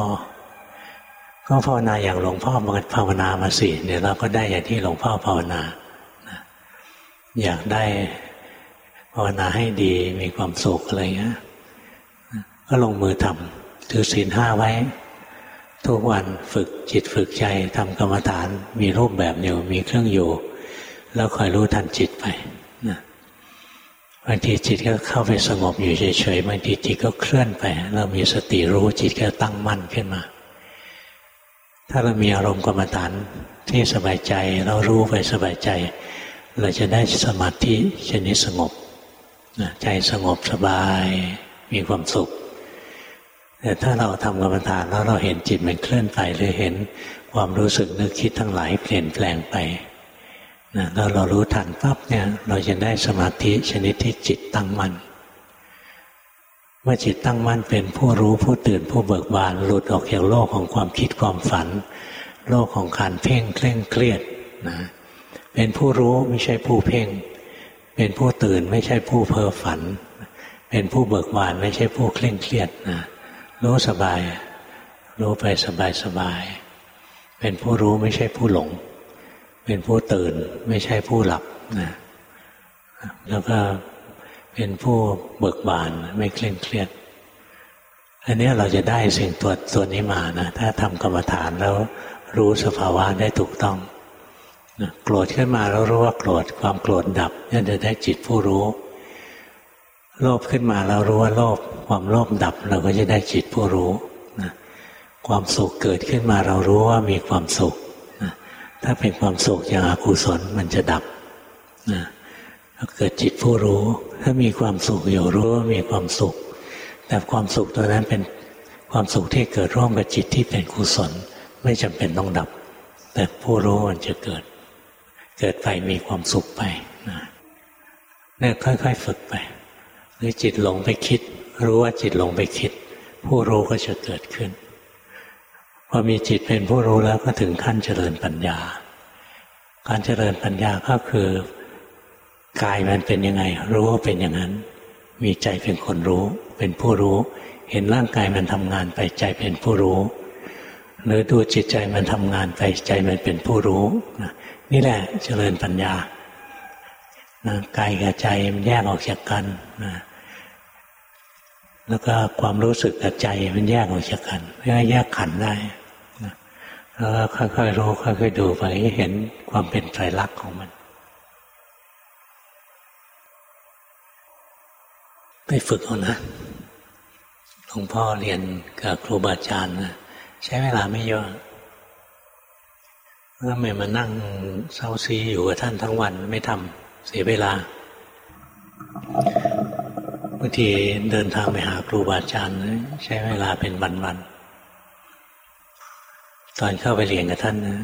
ก็ภาวนาอย่างหลวงพ่อมาภาวนามาสิเดี๋ยวเราก็ได้อย่างที่หลวงพ่อภาวนาอยากได้ ภาวนาให้ดีมีความสุขอะไรเงี้ยก็ลงมือทำถือศีลห้าไว้ ทุกวันฝึกจิตฝึกใจทำกรรมฐานมีรูปแบบอยู่มีเครื่องอยู่ แล้วคอยรู้ทันจิตไปนะบางทีจิตก็เข้าไปสงบอยู่เฉยๆบางทีจิตก็เคลื่อนไป เรามีสติรู้จิตก็ตั้งมั่นขึ้นมา ถ้าเรามีอารมณ์กรรมฐานที่สบายใจเรารู้ไปสบายใจ เราจะได้สมาธิชนิดสงบ ใจสงบสบายมีความสุข แต่ถ้าเราทำกรรมฐานแล้วเราเห็นจิตมันเคลื่อนไปหรือเห็นความรู้สึกนึกคิดทั้งหลายเปลี่ยนแปลงไปนะแล้วเรารู้ทันปั๊บเนี่ย เราจะได้สมาธิชนิดที่จิตตั้งมัน่นเมื่อจิตตั้งมั่นเป็นผู้รู้ผู้ตื่นผู้เบิกบานหลุดออกจากโลกของความคิดความฝัน โลกของการเพ่งเคร่งเครียดนะเป็นผู้รู้ไม่ใช่ผู้เพ่ง เป็นผู้ตื่นไม่ใช่ผู้เพ้อฝัน เป็นผู้เบิกบานไม่ใช่ผู้เคร่งเครียดนะรู้สบาย รู้ไปสบายสบาย เป็นผู้รู้ไม่ใช่ผู้หลง เป็นผู้ตื่นไม่ใช่ผู้หลับนะแล้วก็เป็นผู้เบิกบานไม่เคร่งเครียด อันนี้เราจะได้สิ่งตัวตัวนี้มานะถ้าทำกรรมฐานแล้วรู้สภาวะได้ถูกต้อง โกรธขึ้นมาแล้วรู้ว่าโกรธความโกรธดับนี่จะได้จิตผู้รู้ โลภขึ้นมาแล้วรู้ว่าโลภความโลภดับเราก็จะได้จิตผู้รู้นะความสุขเกิดขึ้นมาเรารู้ว่ามีความสุขถ้าเป็นความสุขอย่างอากุศลมันจะดับนะเกิดจิตผู้รู้ ถ้ามีความสุขอยู่รู้ว่ามีความสุข แต่ความสุขตัวนั้นเป็นความสุขที่เกิดร่วมกับจิตที่เป็นกุศล ไม่จำเป็นต้องดับ แต่ผู้รู้มันจะเกิด เกิดไปมีความสุขไปนะเนี่ยค่อย ๆ ฝึกไปหรือจิตหลงไปคิด รู้ว่าจิตหลงไปคิด ผู้รู้ก็จะเกิดขึ้นพอมีจิตเป็นผู้รู้แล้วก็ถึงขั้นเจริญปัญญา การเจริญปัญญาก็คือกายมันเป็นยังไง รู้ว่าเป็นอย่างนั้น มีใจเป็นคนรู้ เป็นผู้รู้ เห็นร่างกายมันทำงานไปใจเป็นผู้รู้ หรือดูจิตใจมันทำงานไปใจมันเป็นผู้รู้นี่ นี่แหละเจริญปัญญากายกับใจมันแยกออกจากกันนะแล้วก็ความรู้สึกกับใจมันแยกออกจากกันแยกขันได้แล้วค่อยๆรู้ค่อยๆดูไปเห็นความเป็นไตรลักษณ์ของมันไปฝึกเอานะหลวงพ่อเรียนกับครูบาอาจารย์นะใช้เวลาไม่เยอะ แล้วไม่มานั่งเศร้าซีอยู่กับท่านทั้งวันไม่ทำเสียเวลาบางทีเดินทางไปหาครูบาอาจารย์ใช้เวลาเป็นวันๆตอนเข้าไปเรียนกับท่านนะ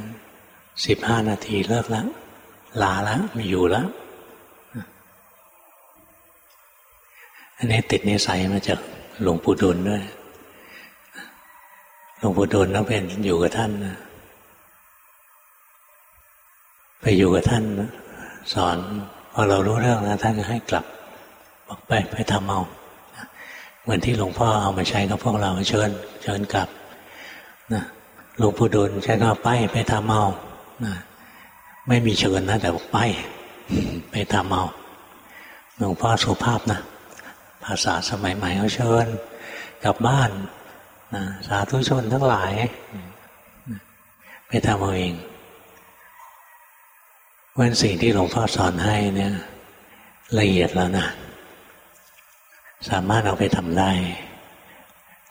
สิบห้านาทีเลิกแล้วลาแล้วไม่อยู่แล้วอันนี้ติดนิสัยมาจากหลวงปู่ดุลด้วย หลวงปู่ดุลต้องเป็นอยู่กับท่านนะ ไปอยู่กับท่านสอนพอเรารู้เรื่องแล้วท่านก็ให้กลับบอกไปไปทำเอาเหมือนที่หลวงพ่อเอามาใช้กับพวกเราเชิญเชิญกลับนะหลวงปู่ดูลใช้ก็ไปไปทำเอาไม่มีเชิญนะแต่บอกไป ไปทำเอาหลวงพ่อสุภาพนะ ภาษาสมัยใหม่เขาเชิญกลับบ้านนะสาธุชนทั้งหลาย ไปทำเอาเอง วันสิ่งที่หลวงพ่อสอนให้เนี่ย ละเอียดแล้วนะ สามารถเอาไปทำได้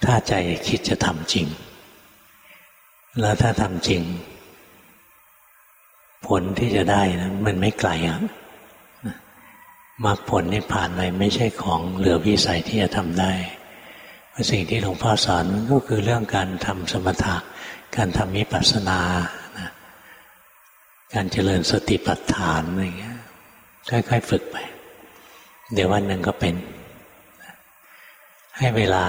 ถ้าใจคิดจะทำจริง แล้วถ้าทำจริง ผลที่จะได้นะมันไม่ไกลอะมรรคผลนี่ผ่านไปไม่ใช่ของเหลือวิสัยที่จะทำได้สิ่งที่หลวงพ่อสอนก็คือเรื่องการทำสมถะ การทำมิปัสสนา การเจริญสติปัฏฐานอะไรเงี้ยค่อยๆฝึกไป เดี๋ยววันหนึ่งก็เป็น ให้เวลา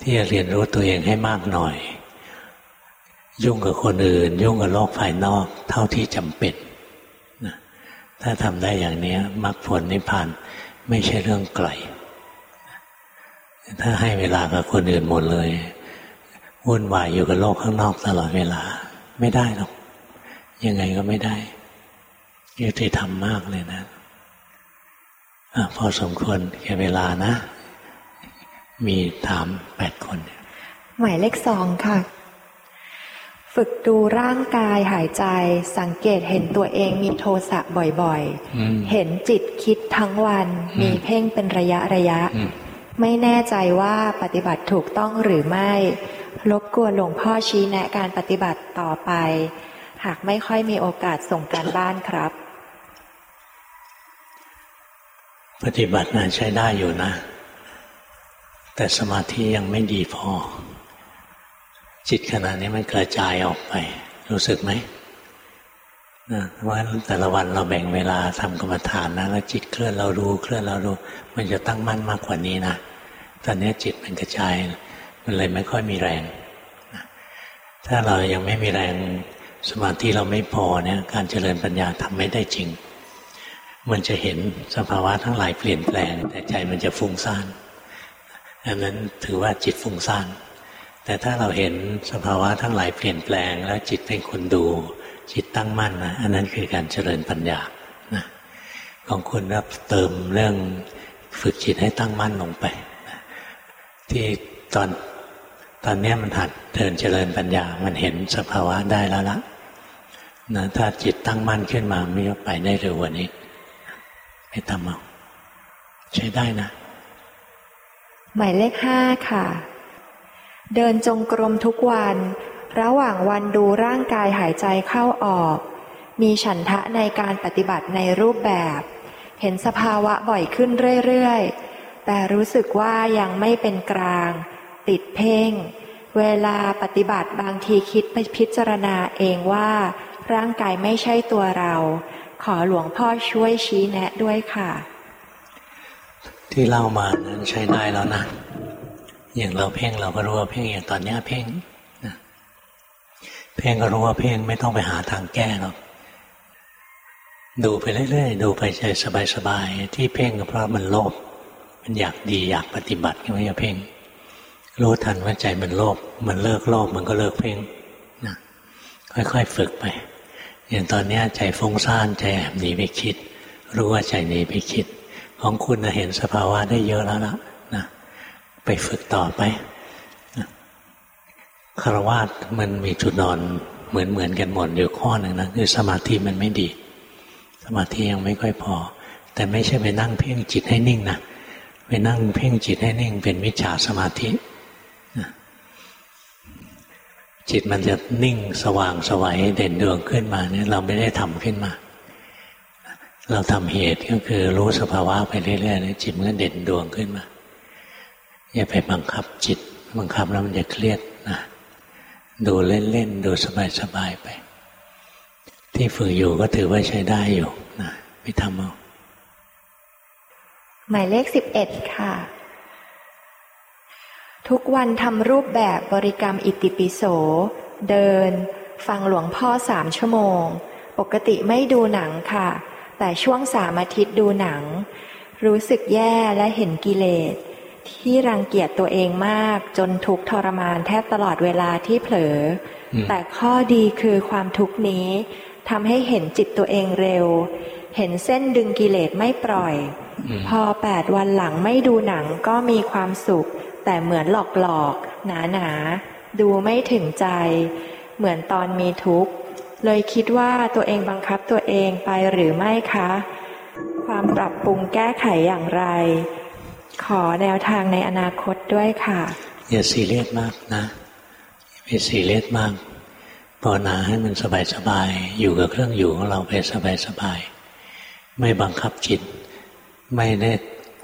ที่จะเรียนรู้ตัวเองให้มากหน่อย ยุ่งกับคนอื่น ยุ่งกับโลกภายนอก เท่าที่จำเป็นนะถ้าทำได้อย่างนี้มรรคผลนิพพานไม่ใช่เรื่องไกล ถ้าให้เวลากับคนอื่นหมดเลยวุ่นวายอยู่กับโลกข้างนอกตลอดเวลา ไม่ได้หรอก ยังไงก็ไม่ได้ยุติธรรมมากเลยนะอะพอสมควรแค่เวลานะ มีถามแปดคน หมายเลขสองค่ะ ฝึกดูร่างกายหายใจ สังเกตเห็นตัวเองมีโทสะบ่อยๆ เห็นจิตคิดทั้งวัน มีเพ่งเป็นระยะระยะ ไม่แน่ใจว่าปฏิบัติถูกต้องหรือไม่ รบกวนหลวงพ่อชี้แนะการปฏิบัติต่อไป หากไม่ค่อยมีโอกาสส่งการบ้านครับ ปฏิบัตินั้นใช้ได้อยู่นะ แต่สมาธิยังไม่ดีพอ จิตขณะนี้มันกระจายออกไป รู้สึกไหมนะว่าแต่ละวันเราแบ่งเวลาทำกรรมฐานนะแล้วจิตเคลื่อนเรารู้เคลื่อนเรารู้ มันจะตั้งมั่นมากกว่านี้นะตอนนี้จิตมันกระจาย มันเลยไม่ค่อยมีแรง ถ้าเรายังไม่มีแรง สมาธิเราไม่พอเนี่ยการเจริญปัญญาทำไม่ได้จริง มันจะเห็นสภาวะทั้งหลายเปลี่ยนแปลง แต่ใจมันจะฟุ้งซ่านอันนั้นถือว่าจิตฟุ้งซ่านแต่ถ้าเราเห็นสภาวะทั้งหลายเปลี่ยนแปลง แล้วจิตเป็นคนดู จิตตั้งมั่นนะอันนั้นคือการเจริญปัญญานะของคุณรับเติมเรื่องฝึกจิตให้ตั้งมั่นลงไปที่ตอนตอนนี้มันหัดเดินเจริญปัญญา มันเห็นสภาวะได้แล้วละ นะถ้าจิตตั้งมั่นขึ้นมาไม่ไปได้เร็วกว่านี้ไม่ทำเอาใช้ได้นะ หมายเลขห้าค่ะ เดินจงกรมทุกวัน ระหว่างวันดูร่างกายหายใจเข้าออก มีฉันทะในการปฏิบัติในรูปแบบ เห็นสภาวะบ่อยขึ้นเรื่อยๆ แต่รู้สึกว่ายังไม่เป็นกลาง ติดเพ่ง เวลาปฏิบัติบางทีคิดไปพิจารณาเองว่า ร่างกายไม่ใช่ตัวเรา ขอหลวงพ่อช่วยชี้แนะด้วยค่ะ ที่เล่ามานั้นใช้ได้แล้วนะ อย่างเราเพ่งเราก็รู้ว่าเพ่งอย่างตอนนี้เพ่งเพ่งก็รู้ว่าเพ่งไม่ต้องไปหาทางแก้หรอกดูไปเรื่อยๆดูไปใจสบายๆที่เพ่งก็เพราะมันโลภมันอยากดีอยากปฏิบัติก็ไม่อยากเพ่งรู้ทันว่าใจมันโลภมันเลิกโลภมันก็เลิกเพ่งนะค่อยๆฝึกไป อย่างตอนนี้ใจฟุ้งซ่านใจแอบหนีไปคิด รู้ว่าใจหนีไปคิด ของคุณเห็นสภาวะได้เยอะแล้วละนะไปฝึกต่อไปคารวะมันมีจุดนอนเหมือนเหมือนกันหมดอยู่ข้อหนึ่งนะคือสมาธิมันไม่ดี สมาธิยังไม่ค่อยพอ แต่ไม่ใช่ไปนั่งเพ่งจิตให้นิ่งนะไปนั่งเพ่งจิตให้นิ่งเป็นมิจฉาสมาธิ จิตมันจะนิ่งสว่างสวัยเด่นดวงขึ้นมาเนี่ยเราไม่ได้ทำขึ้นมา เราทำเหตุก็คือรู้สภาวะไปเรื่อยๆเนี่ยจิตมันก็เด่นดวงขึ้นมา อย่าไปบังคับจิต บังคับแล้วมันจะเครียดนะดูเล่นๆดูสบายๆไป ที่ฝึกอยู่ก็ถือว่าใช้ได้อยู่นะไม่ทำเอาหมายเลขสิบเอ็ดค่ะ ทุกวันทำรูปแบบบริกรรมอิติปิโส เดิน ฟังหลวงพ่อสามชั่วโมง ปกติไม่ดูหนังค่ะ แต่ช่วงสามอาทิตย์ดูหนัง รู้สึกแย่และเห็นกิเลส ที่รังเกียจตัวเองมากจนทุกทรมานแทบตลอดเวลาที่เผลอ แต่ข้อดีคือความทุกนี้ทำให้เห็นจิตตัวเองเร็ว เห็นเส้นดึงกิเลสไม่ปล่อย พอแปดวันหลังไม่ดูหนังก็มีความสุข แต่เหมือนหลอกหลอก หนาหนาดูไม่ถึงใจ เหมือนตอนมีทุกข์ เลยคิดว่าตัวเองบังคับตัวเองไปหรือไม่คะ ความปรับปรุงแก้ไขอย่างไร ขอแนวทางในอนาคตด้วยค่ะ อย่าซีเรียสมากนะไม่ซีเรียสมากภาวนาให้มันสบายๆอยู่กับเครื่องอยู่ของเราไปสบายๆไม่บังคับจิต ไม่ได้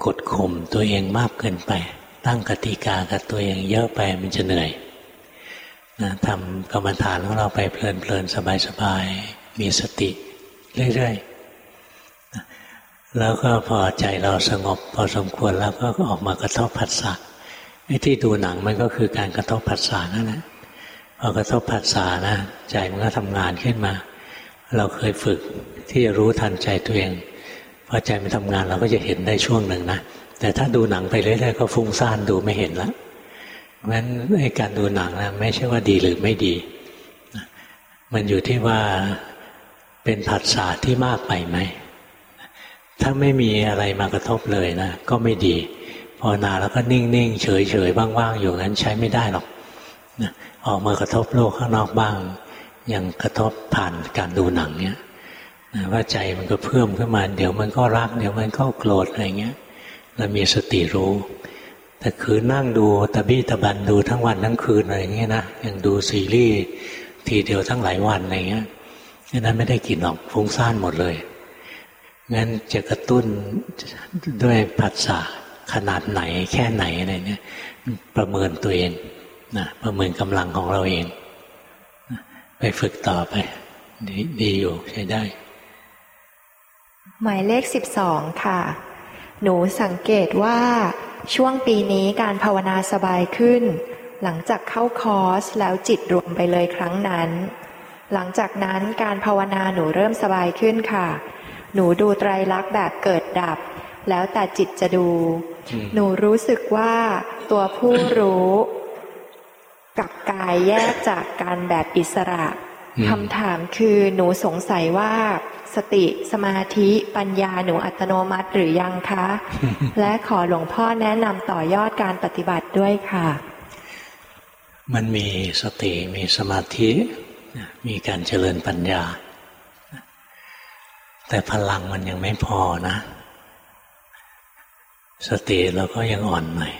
กดข่มตัวเองมากเกินไป ตั้งกติกากับตัวเองเยอะไปมันจะเหนื่อยนะทำกรรมฐานของเราไปเพลินเพลินสบายสบายมีสติเรื่อยๆแล้วก็พอใจเราสงบ พอสมควรแล้วก็ออกมากระทบผัสสะไอ้ที่ดูหนังมันก็คือการกระทบผัสสะนั่นแหละพอกระทบผัสสะนะใจมันก็ทำงานขึ้นมา เราเคยฝึกที่จะรู้ทันใจตัวเองพอใจมันทำงานเราก็จะเห็นได้ช่วงหนึ่งนะ แต่ถ้าดูหนังไปเรื่อยๆก็ฟุ้งซ่านดูไม่เห็นละเพราะฉะนั้นการดูหนังนะไม่ใช่ว่าดีหรือไม่ดี มันอยู่ที่ว่าเป็นผัสสะที่มากไปไหม ถ้าไม่มีอะไรมากระทบเลยนะก็ไม่ดีพอนาแล้วก็นิ่งๆ เฉยๆว่างๆ อยู่งั้นใช้ไม่ได้หรอกออกมากระทบโลกข้างนอกบ้างยังกระทบผ่านการดูหนังเนี้ยว่าใจมันก็เพิ่มขึ้นมา เดี๋ยวมันก็รัก เดี๋ยวมันก็โกรธอะไรเงี้ย เรามีสติรู้ แต่คือนั่งดูตะบี้ตะบันดูทั้งวันทั้งคืนอะไรเงี้ยนะอยังดูซีรีส์ทีเดียวทั้งหลายวันอะไรเงี้ยนั้นไม่ได้กินหรอกฟุ้งซ่านหมดเลยงั้นจะกระตุ้นด้วยผัสสะขนาดไหนแค่ไหนอะไรเนี่ย ประเมินตัวเองนะประเมินกำลังของเราเอง ไปฝึกต่อไปดดีอยู่ใช้ได้ หมายเลขสิบสองค่ะ หนูสังเกตว่าช่วงปีนี้การภาวนาสบายขึ้น หลังจากเข้าคอร์สแล้วจิตรวมไปเลยครั้งนั้น หลังจากนั้นการภาวนาหนูเริ่มสบายขึ้นค่ะ หนูดูไตรลักษณ์แบบเกิดดับ แล้วแต่จิตจะดู หนูรู้สึกว่าตัวผู้รู้ กับกายแยกจากกันแบบอิสระ คำถามคือหนูสงสัยว่าสติสมาธิปัญญาหนูอัตโนมัติหรือยังคะ และขอหลวงพ่อแนะนำต่อยอดการปฏิบัติด้วยค่ะ มันมีสติมีสมาธิ มีการเจริญปัญญา แต่พลังมันยังไม่พอนะ สติเราก็ยังอ่อนหน่อย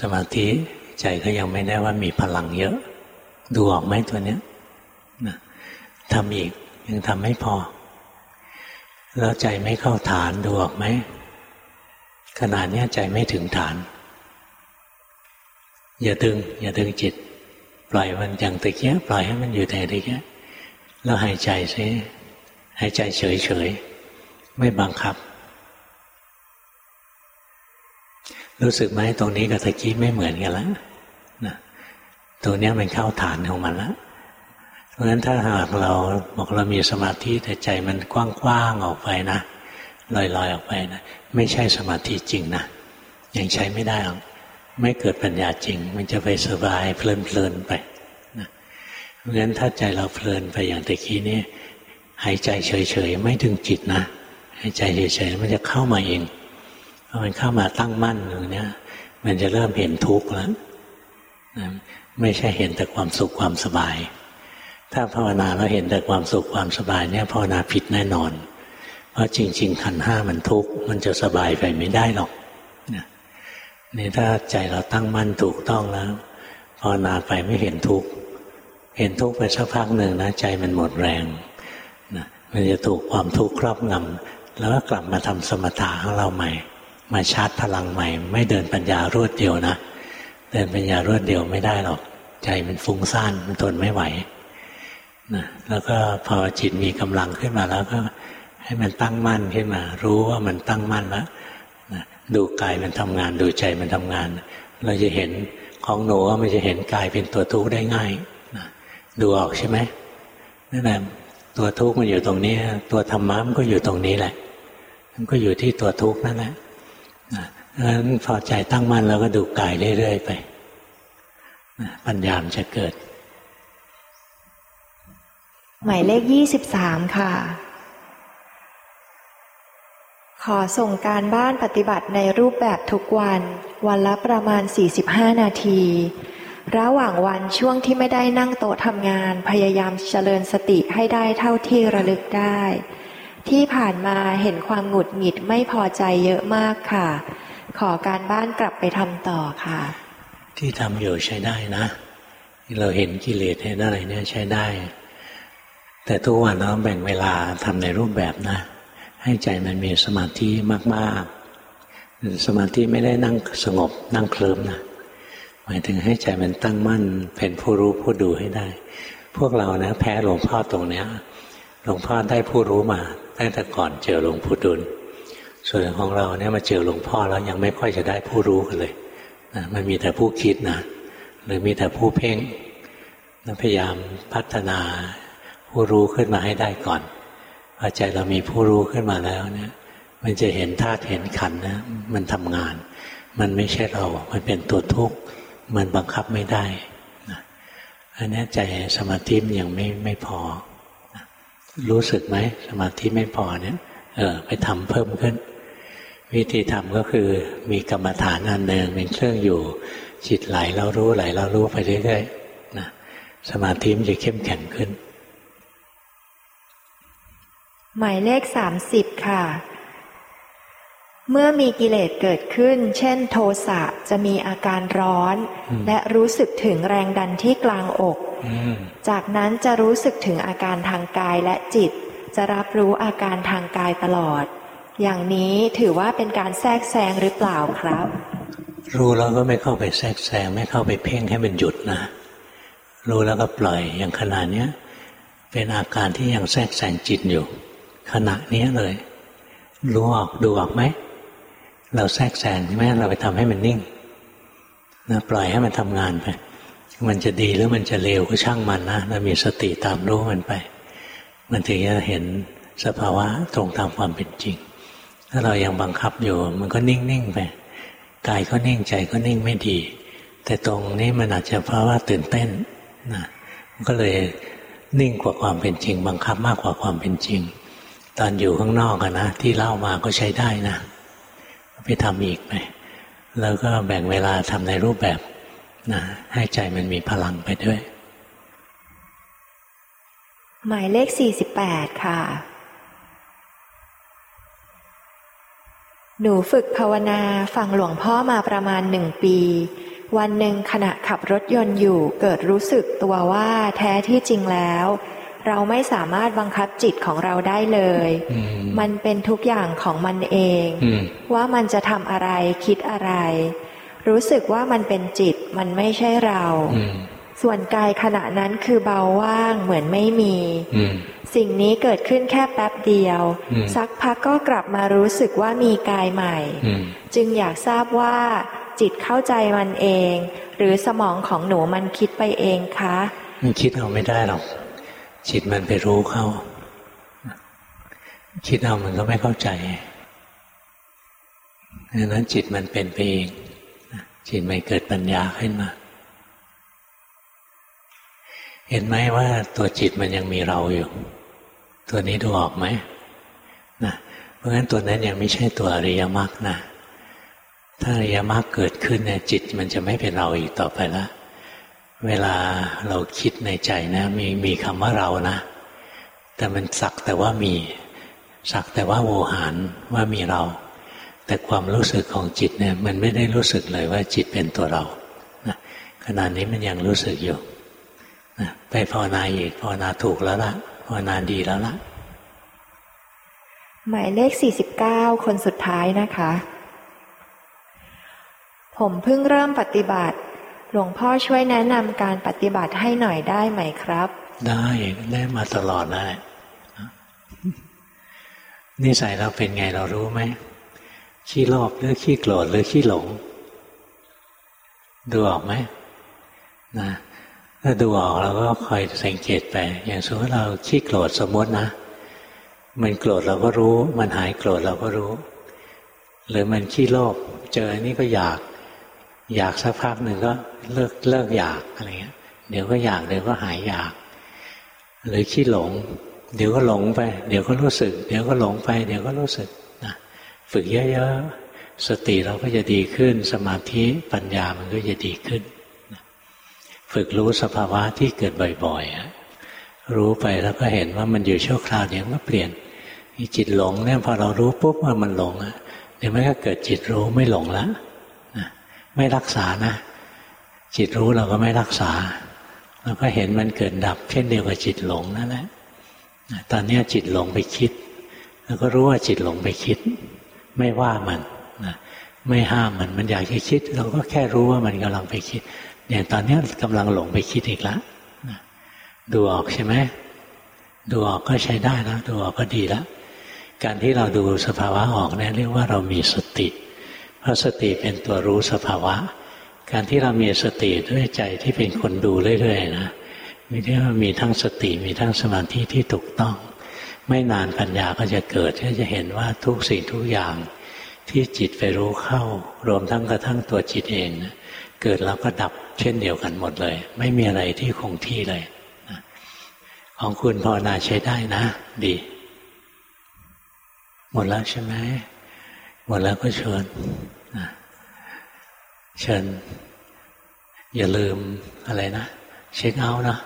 สมาธิใจก็ยังไม่ได้ว่ามีพลังเยอะ ดูออกไหมตัวเนี้ยนะทำอีกยังทำไม่พอ แล้วใจไม่เข้าฐานดูออกไหมขนาดนี้ใจไม่ถึงฐาน อย่าดึง อย่าดึงจิต ปล่อยมันอย่างตะเกียปล่อยให้มันอยู่แต่ตะเกียแล้วหายใจซิหายใจเฉยๆ ไม่บังคับ รู้สึกไหมตรงนี้กับตะกี้ไม่เหมือนกันแล้ว ตรงนี้มันเข้าฐานของมันแล้วเพราะฉะนั้นถ้าหากเราบอกเรามีสมาธิแต่ใจมันกว้างๆออกไปนะลอยๆออกไปนะไม่ใช่สมาธิจริงนะยังใช้ไม่ได้หรอกไม่เกิดปัญญาจริง มันจะไปสบายเพลินๆไปนะเพราะฉะนั้นถ้าใจเราเพลินไปอย่างตะกี้นี่หายใจเฉยๆไม่ถึงจิตนะหายใจเฉยๆมันจะเข้ามาเองพอมันเข้ามาตั้งมั่นอยู่เนี้มันจะเริ่มเห็นทุกข์แล้ว ไม่ใช่เห็นแต่ความสุขความสบาย ถ้าภาวนาแล้วเห็นแต่ความสุขความสบายเนี่ยภาวนาผิดแน่นอน เพราะจริง ๆ ขันห้ามันทุกข์มันจะสบายไปไม่ได้หรอกนี่ถ้าใจเราตั้งมั่นถูกต้องแล้วภาวนาไปไม่เห็นทุกข์เห็นทุกข์ไปสักพักหนึ่งนะใจมันหมดแรงนะมันจะถูกความทุกข์ครอบงำแล้วก็กลับมาทำสมถะของเราใหม่ มาชาร์จพลังใหม่ ไม่เดินปัญญารวดเดียวนะ เดินปัญญารวดเดียวไม่ได้หรอก ใจมันฟุ้งซ่านมันทนไม่ไหวนะแล้วก็พอจิตมีกำลังขึ้นมาแล้วก็ให้มันตั้งมั่นขึ้นมา รู้ว่ามันตั้งมั่นแล้วนะดูกายมันทำงาน ดูใจมันทำงาน เราจะเห็นของหนูว่ามันจะเห็นกายเป็นตัวทุกข์ได้ง่ายนะดูออกใช่ไหมนั่นแหละตัวทุกข์มันอยู่ตรงนี้ ตัวธรรมะมันก็อยู่ตรงนี้แหละ มันก็อยู่ที่ตัวทุกข์นั่นแหละ งั้นพอใจตั้งมั่นเราก็ดูกายเรื่อยๆไปปัญญามจะเกิด หมายเลขยี่สิบสามค่ะ ขอส่งการบ้านปฏิบัติในรูปแบบทุกวัน วันละประมาณ 45 นาที ระหว่างวันช่วงที่ไม่ได้นั่งโต๊ะทำงาน พยายามเจริญสติให้ได้เท่าที่ระลึกได้ ที่ผ่านมาเห็นความหงุดหงิดไม่พอใจเยอะมากค่ะ ขอการบ้านกลับไปทำต่อค่ะ ที่ทำอยู่ใช้ได้นะ เราเห็นกิเลสเห็นอะไรเนี่ยใช้ได้ แต่ทุกวันเราแบ่งเวลาทำในรูปแบบนะ ให้ใจมันมีสมาธิมาก ๆ สมาธิไม่ได้นั่งสงบนั่งเคลิมนะหมายถึงให้ใจมันตั้งมั่นเป็นผู้รู้ผู้ดูให้ได้ พวกเรานะแพ้หลวงพ่อตรงเนี้ยหลวงพ่อได้ผู้รู้มาตั้งแต่ก่อนเจอหลวงปู่ดุล ส่วนของเราเนี่ยมาเจอหลวงพ่อแล้วยังไม่ค่อยจะได้ผู้รู้กันเลยนะมันมีแต่ผู้คิดนะหรือมีแต่ผู้เพ่งนะพยายามพัฒนาผู้รู้ขึ้นมาให้ได้ก่อนพอใจเรามีผู้รู้ขึ้นมาแล้วเนี่ย มันจะเห็นธาตุเห็นขันนะมันทำงาน มันไม่ใช่เรา มันเป็นตัวทุกข์มันบังคับไม่ได้นะอันนี้ใจสมาธิมันยังไม่ไม่พอรู้สึกไหมสมาธิไม่พอเนี่ย เออ ไปทำเพิ่มขึ้น วิธีทำก็คือมีกรรมฐานอันหนึ่งเป็นเครื่องอยู่จิตไหลเรารู้ไหลเรารู้ไปเรื่อยๆนะสมาธิมันจะเข้มแข็งขึ้น หมายเลขสามสิบค่ะ เมื่อมีกิเลสเกิดขึ้น เช่นโทสะจะมีอาการร้อน และรู้สึกถึงแรงดันที่กลางอก จากนั้นจะรู้สึกถึงอาการทางกายและจิต จะรับรู้อาการทางกายตลอด อย่างนี้ถือว่าเป็นการแทรกแซงหรือเปล่าครับ รู้แล้วก็ไม่เข้าไปแทรกแซงไม่เข้าไปเพ่งให้มันหยุดนะ รู้แล้วก็ปล่อยอย่างขนาดนี้เป็นอาการที่ยังแทรกแซงจิตอยู่ ขณะนี้เลย รู้ออกดูออกไหมเราแทรกแซงใช่ไหมเราไปทำให้มันนิ่งนะปล่อยให้มันทำงานไปมันจะดีหรือมันจะเลวก็ช่างมันนะเรามีสติตามรู้มันไป มันถึงจะเห็นสภาวะตรงตามความเป็นจริง ถ้าเรายังบังคับอยู่ มันก็นิ่งๆไปกายก็นิ่งใจก็นิ่งไม่ดี แต่ตรงนี้มันอาจจะเพราะว่าตื่นเต้นนะก็เลยนิ่งกว่าความเป็นจริง บังคับมากกว่าความเป็นจริง ตอนอยู่ข้างนอกอะนะที่เล่ามาก็ใช้ได้นะไปทำอีกไปแล้วก็แบ่งเวลาทำในรูปแบบนะให้ใจมันมีพลังไปด้วย หมายเลขสี่สิบแปดค่ะ หนูฝึกภาวนาฟังหลวงพ่อมาประมาณหนึ่งปี วันหนึ่งขณะขับรถยนต์อยู่เกิดรู้สึกตัวว่าแท้ที่จริงแล้ว เราไม่สามารถบังคับจิตของเราได้เลย มันเป็นทุกอย่างของมันเอง ว่ามันจะทำอะไรคิดอะไร รู้สึกว่ามันเป็นจิตมันไม่ใช่เรา ส่วนกายขณะนั้นคือเบาว่างเหมือนไม่มี สิ่งนี้เกิดขึ้นแค่แป๊บเดียว สักพักก็กลับมารู้สึกว่ามีกายใหม่ จึงอยากทราบว่า จิตเข้าใจมันเอง หรือสมองของหนูมันคิดไปเองคะมันคิดเอาไม่ได้หรอก จิตมันไปรู้เข้า คิดเอามันก็ไม่เข้าใจดังนั้นจิตมันเป็นไปเอง จิตมันเกิดปัญญาขึ้นมา เห็นไหมว่าตัวจิตมันยังมีเราอยู่ ตัวนี้ดูออกไหมนะเพราะฉะนั้นตัวนั้นยังไม่ใช่ตัวอริยมรรคนะถ้าอริยมรรคเกิดขึ้นเนี่ยจิตมันจะไม่เป็นเราอีกต่อไปแล้วเวลาเราคิดในใจนะ มีมีคำว่าเรานะ แต่มันสักแต่ว่ามีสักแต่ว่าโวหารว่ามีเรา แต่ความรู้สึกของจิตเนี่ย มันไม่ได้รู้สึกเลยว่าจิตเป็นตัวเรานะขณะนี้มันยังรู้สึกอยู่ ไปภาวนาอีกภาวนาถูกแล้วละภาวนาดีแล้วละหมายเลขสี่สิบเก้าคนสุดท้ายนะคะ ผมเพิ่งเริ่มปฏิบัติ หลวงพ่อช่วยแนะนำการปฏิบัติให้หน่อยได้ไหมครับ ได้ได้มาตลอดได้นิสัยเราเป็นไงเรารู้ไหมขี้โลภหรือขี้โกรธหรือขี้หลง ดูออกไหมนะ ถ้าดูออกเราก็คอยสังเกตไป อย่างสมมติเราขี้โกรธสมมตินะ มันโกรธเราก็รู้ มันหายโกรธเราก็รู้ หรือมันขี้โลภเจออันนี้ก็อยาก อยากสักพักหนึ่งก็เลิกเลิกอยากอะไรเงี้ย เดี๋ยวก็อยากเดี๋ยวก็หายอยาก หรือขี้หลง เดี๋ยวก็หลงไป เดี๋ยวก็รู้สึก เดี๋ยวก็หลงไป เดี๋ยวก็รู้สึกนะฝึกเยอะๆสติเราก็จะดีขึ้น สมาธิปัญญามันก็จะดีขึ้น ฝึกรู้สภาวะที่เกิดบ่อยๆรู้ไปแล้วก็เห็นว่ามันอยู่ชั่วคราวเดี๋ยวก็เปลี่ยนจิตหลงเนี่ยพอเรารู้ปุ๊บว่ามันหลงเดี๋ยวมันก็เกิดจิตรู้ไม่หลงแล้วไม่รักษานะ จิตรู้เราก็ไม่รักษาเราก็เห็นมันเกิดดับ เช่นเดียวกับจิตหลงนั่นแหละตอนนี้จิตหลงไปคิด แล้วก็รู้ว่าจิตหลงไปคิด ไม่ว่ามันนะไม่ห้ามมันมันอยากจะคิด เราก็แค่รู้ว่ามันกำลังไปคิด เนี่ยตอนนี้กำลังหลงไปคิดอีกแล้วดูออกใช่ไหมดูออกก็ใช้ได้แล้วดูออกก็ดีแล้วการที่เราดูสภาวะออกเนี่ยเรียกว่าเรามีสติ เพราะสติเป็นตัวรู้สภาวะ การที่เรามีสติด้วยใจที่เป็นคนดูเรื่อยๆนะมีที่ว่ามีทั้งสติมีทั้งสมาธิที่ถูกต้อง ไม่นานปัญญาก็จะเกิดก็จะเห็นว่าทุกสิ่งทุกอย่างที่จิตไปรู้เข้า รวมทั้งกระทั่งตัวจิตเองนะ เกิดแล้วก็ดับเช่นเดียวกันหมดเลย ไม่มีอะไรที่คงที่เลยของคุณภาวนาใช้ได้นะ ดี หมดแล้วใช่ไหมหมดแล้วก็เชิญเชิญ อย่าลืมอะไรนะเช็คเอาท์นะ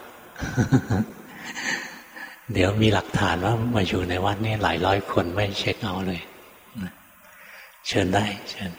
เดี๋ยวมีหลักฐานว่ามาอยู่ในวัดนี่หลายร้อยคนไม่เช็คเอาท์เลยเชิญได้ เชิญ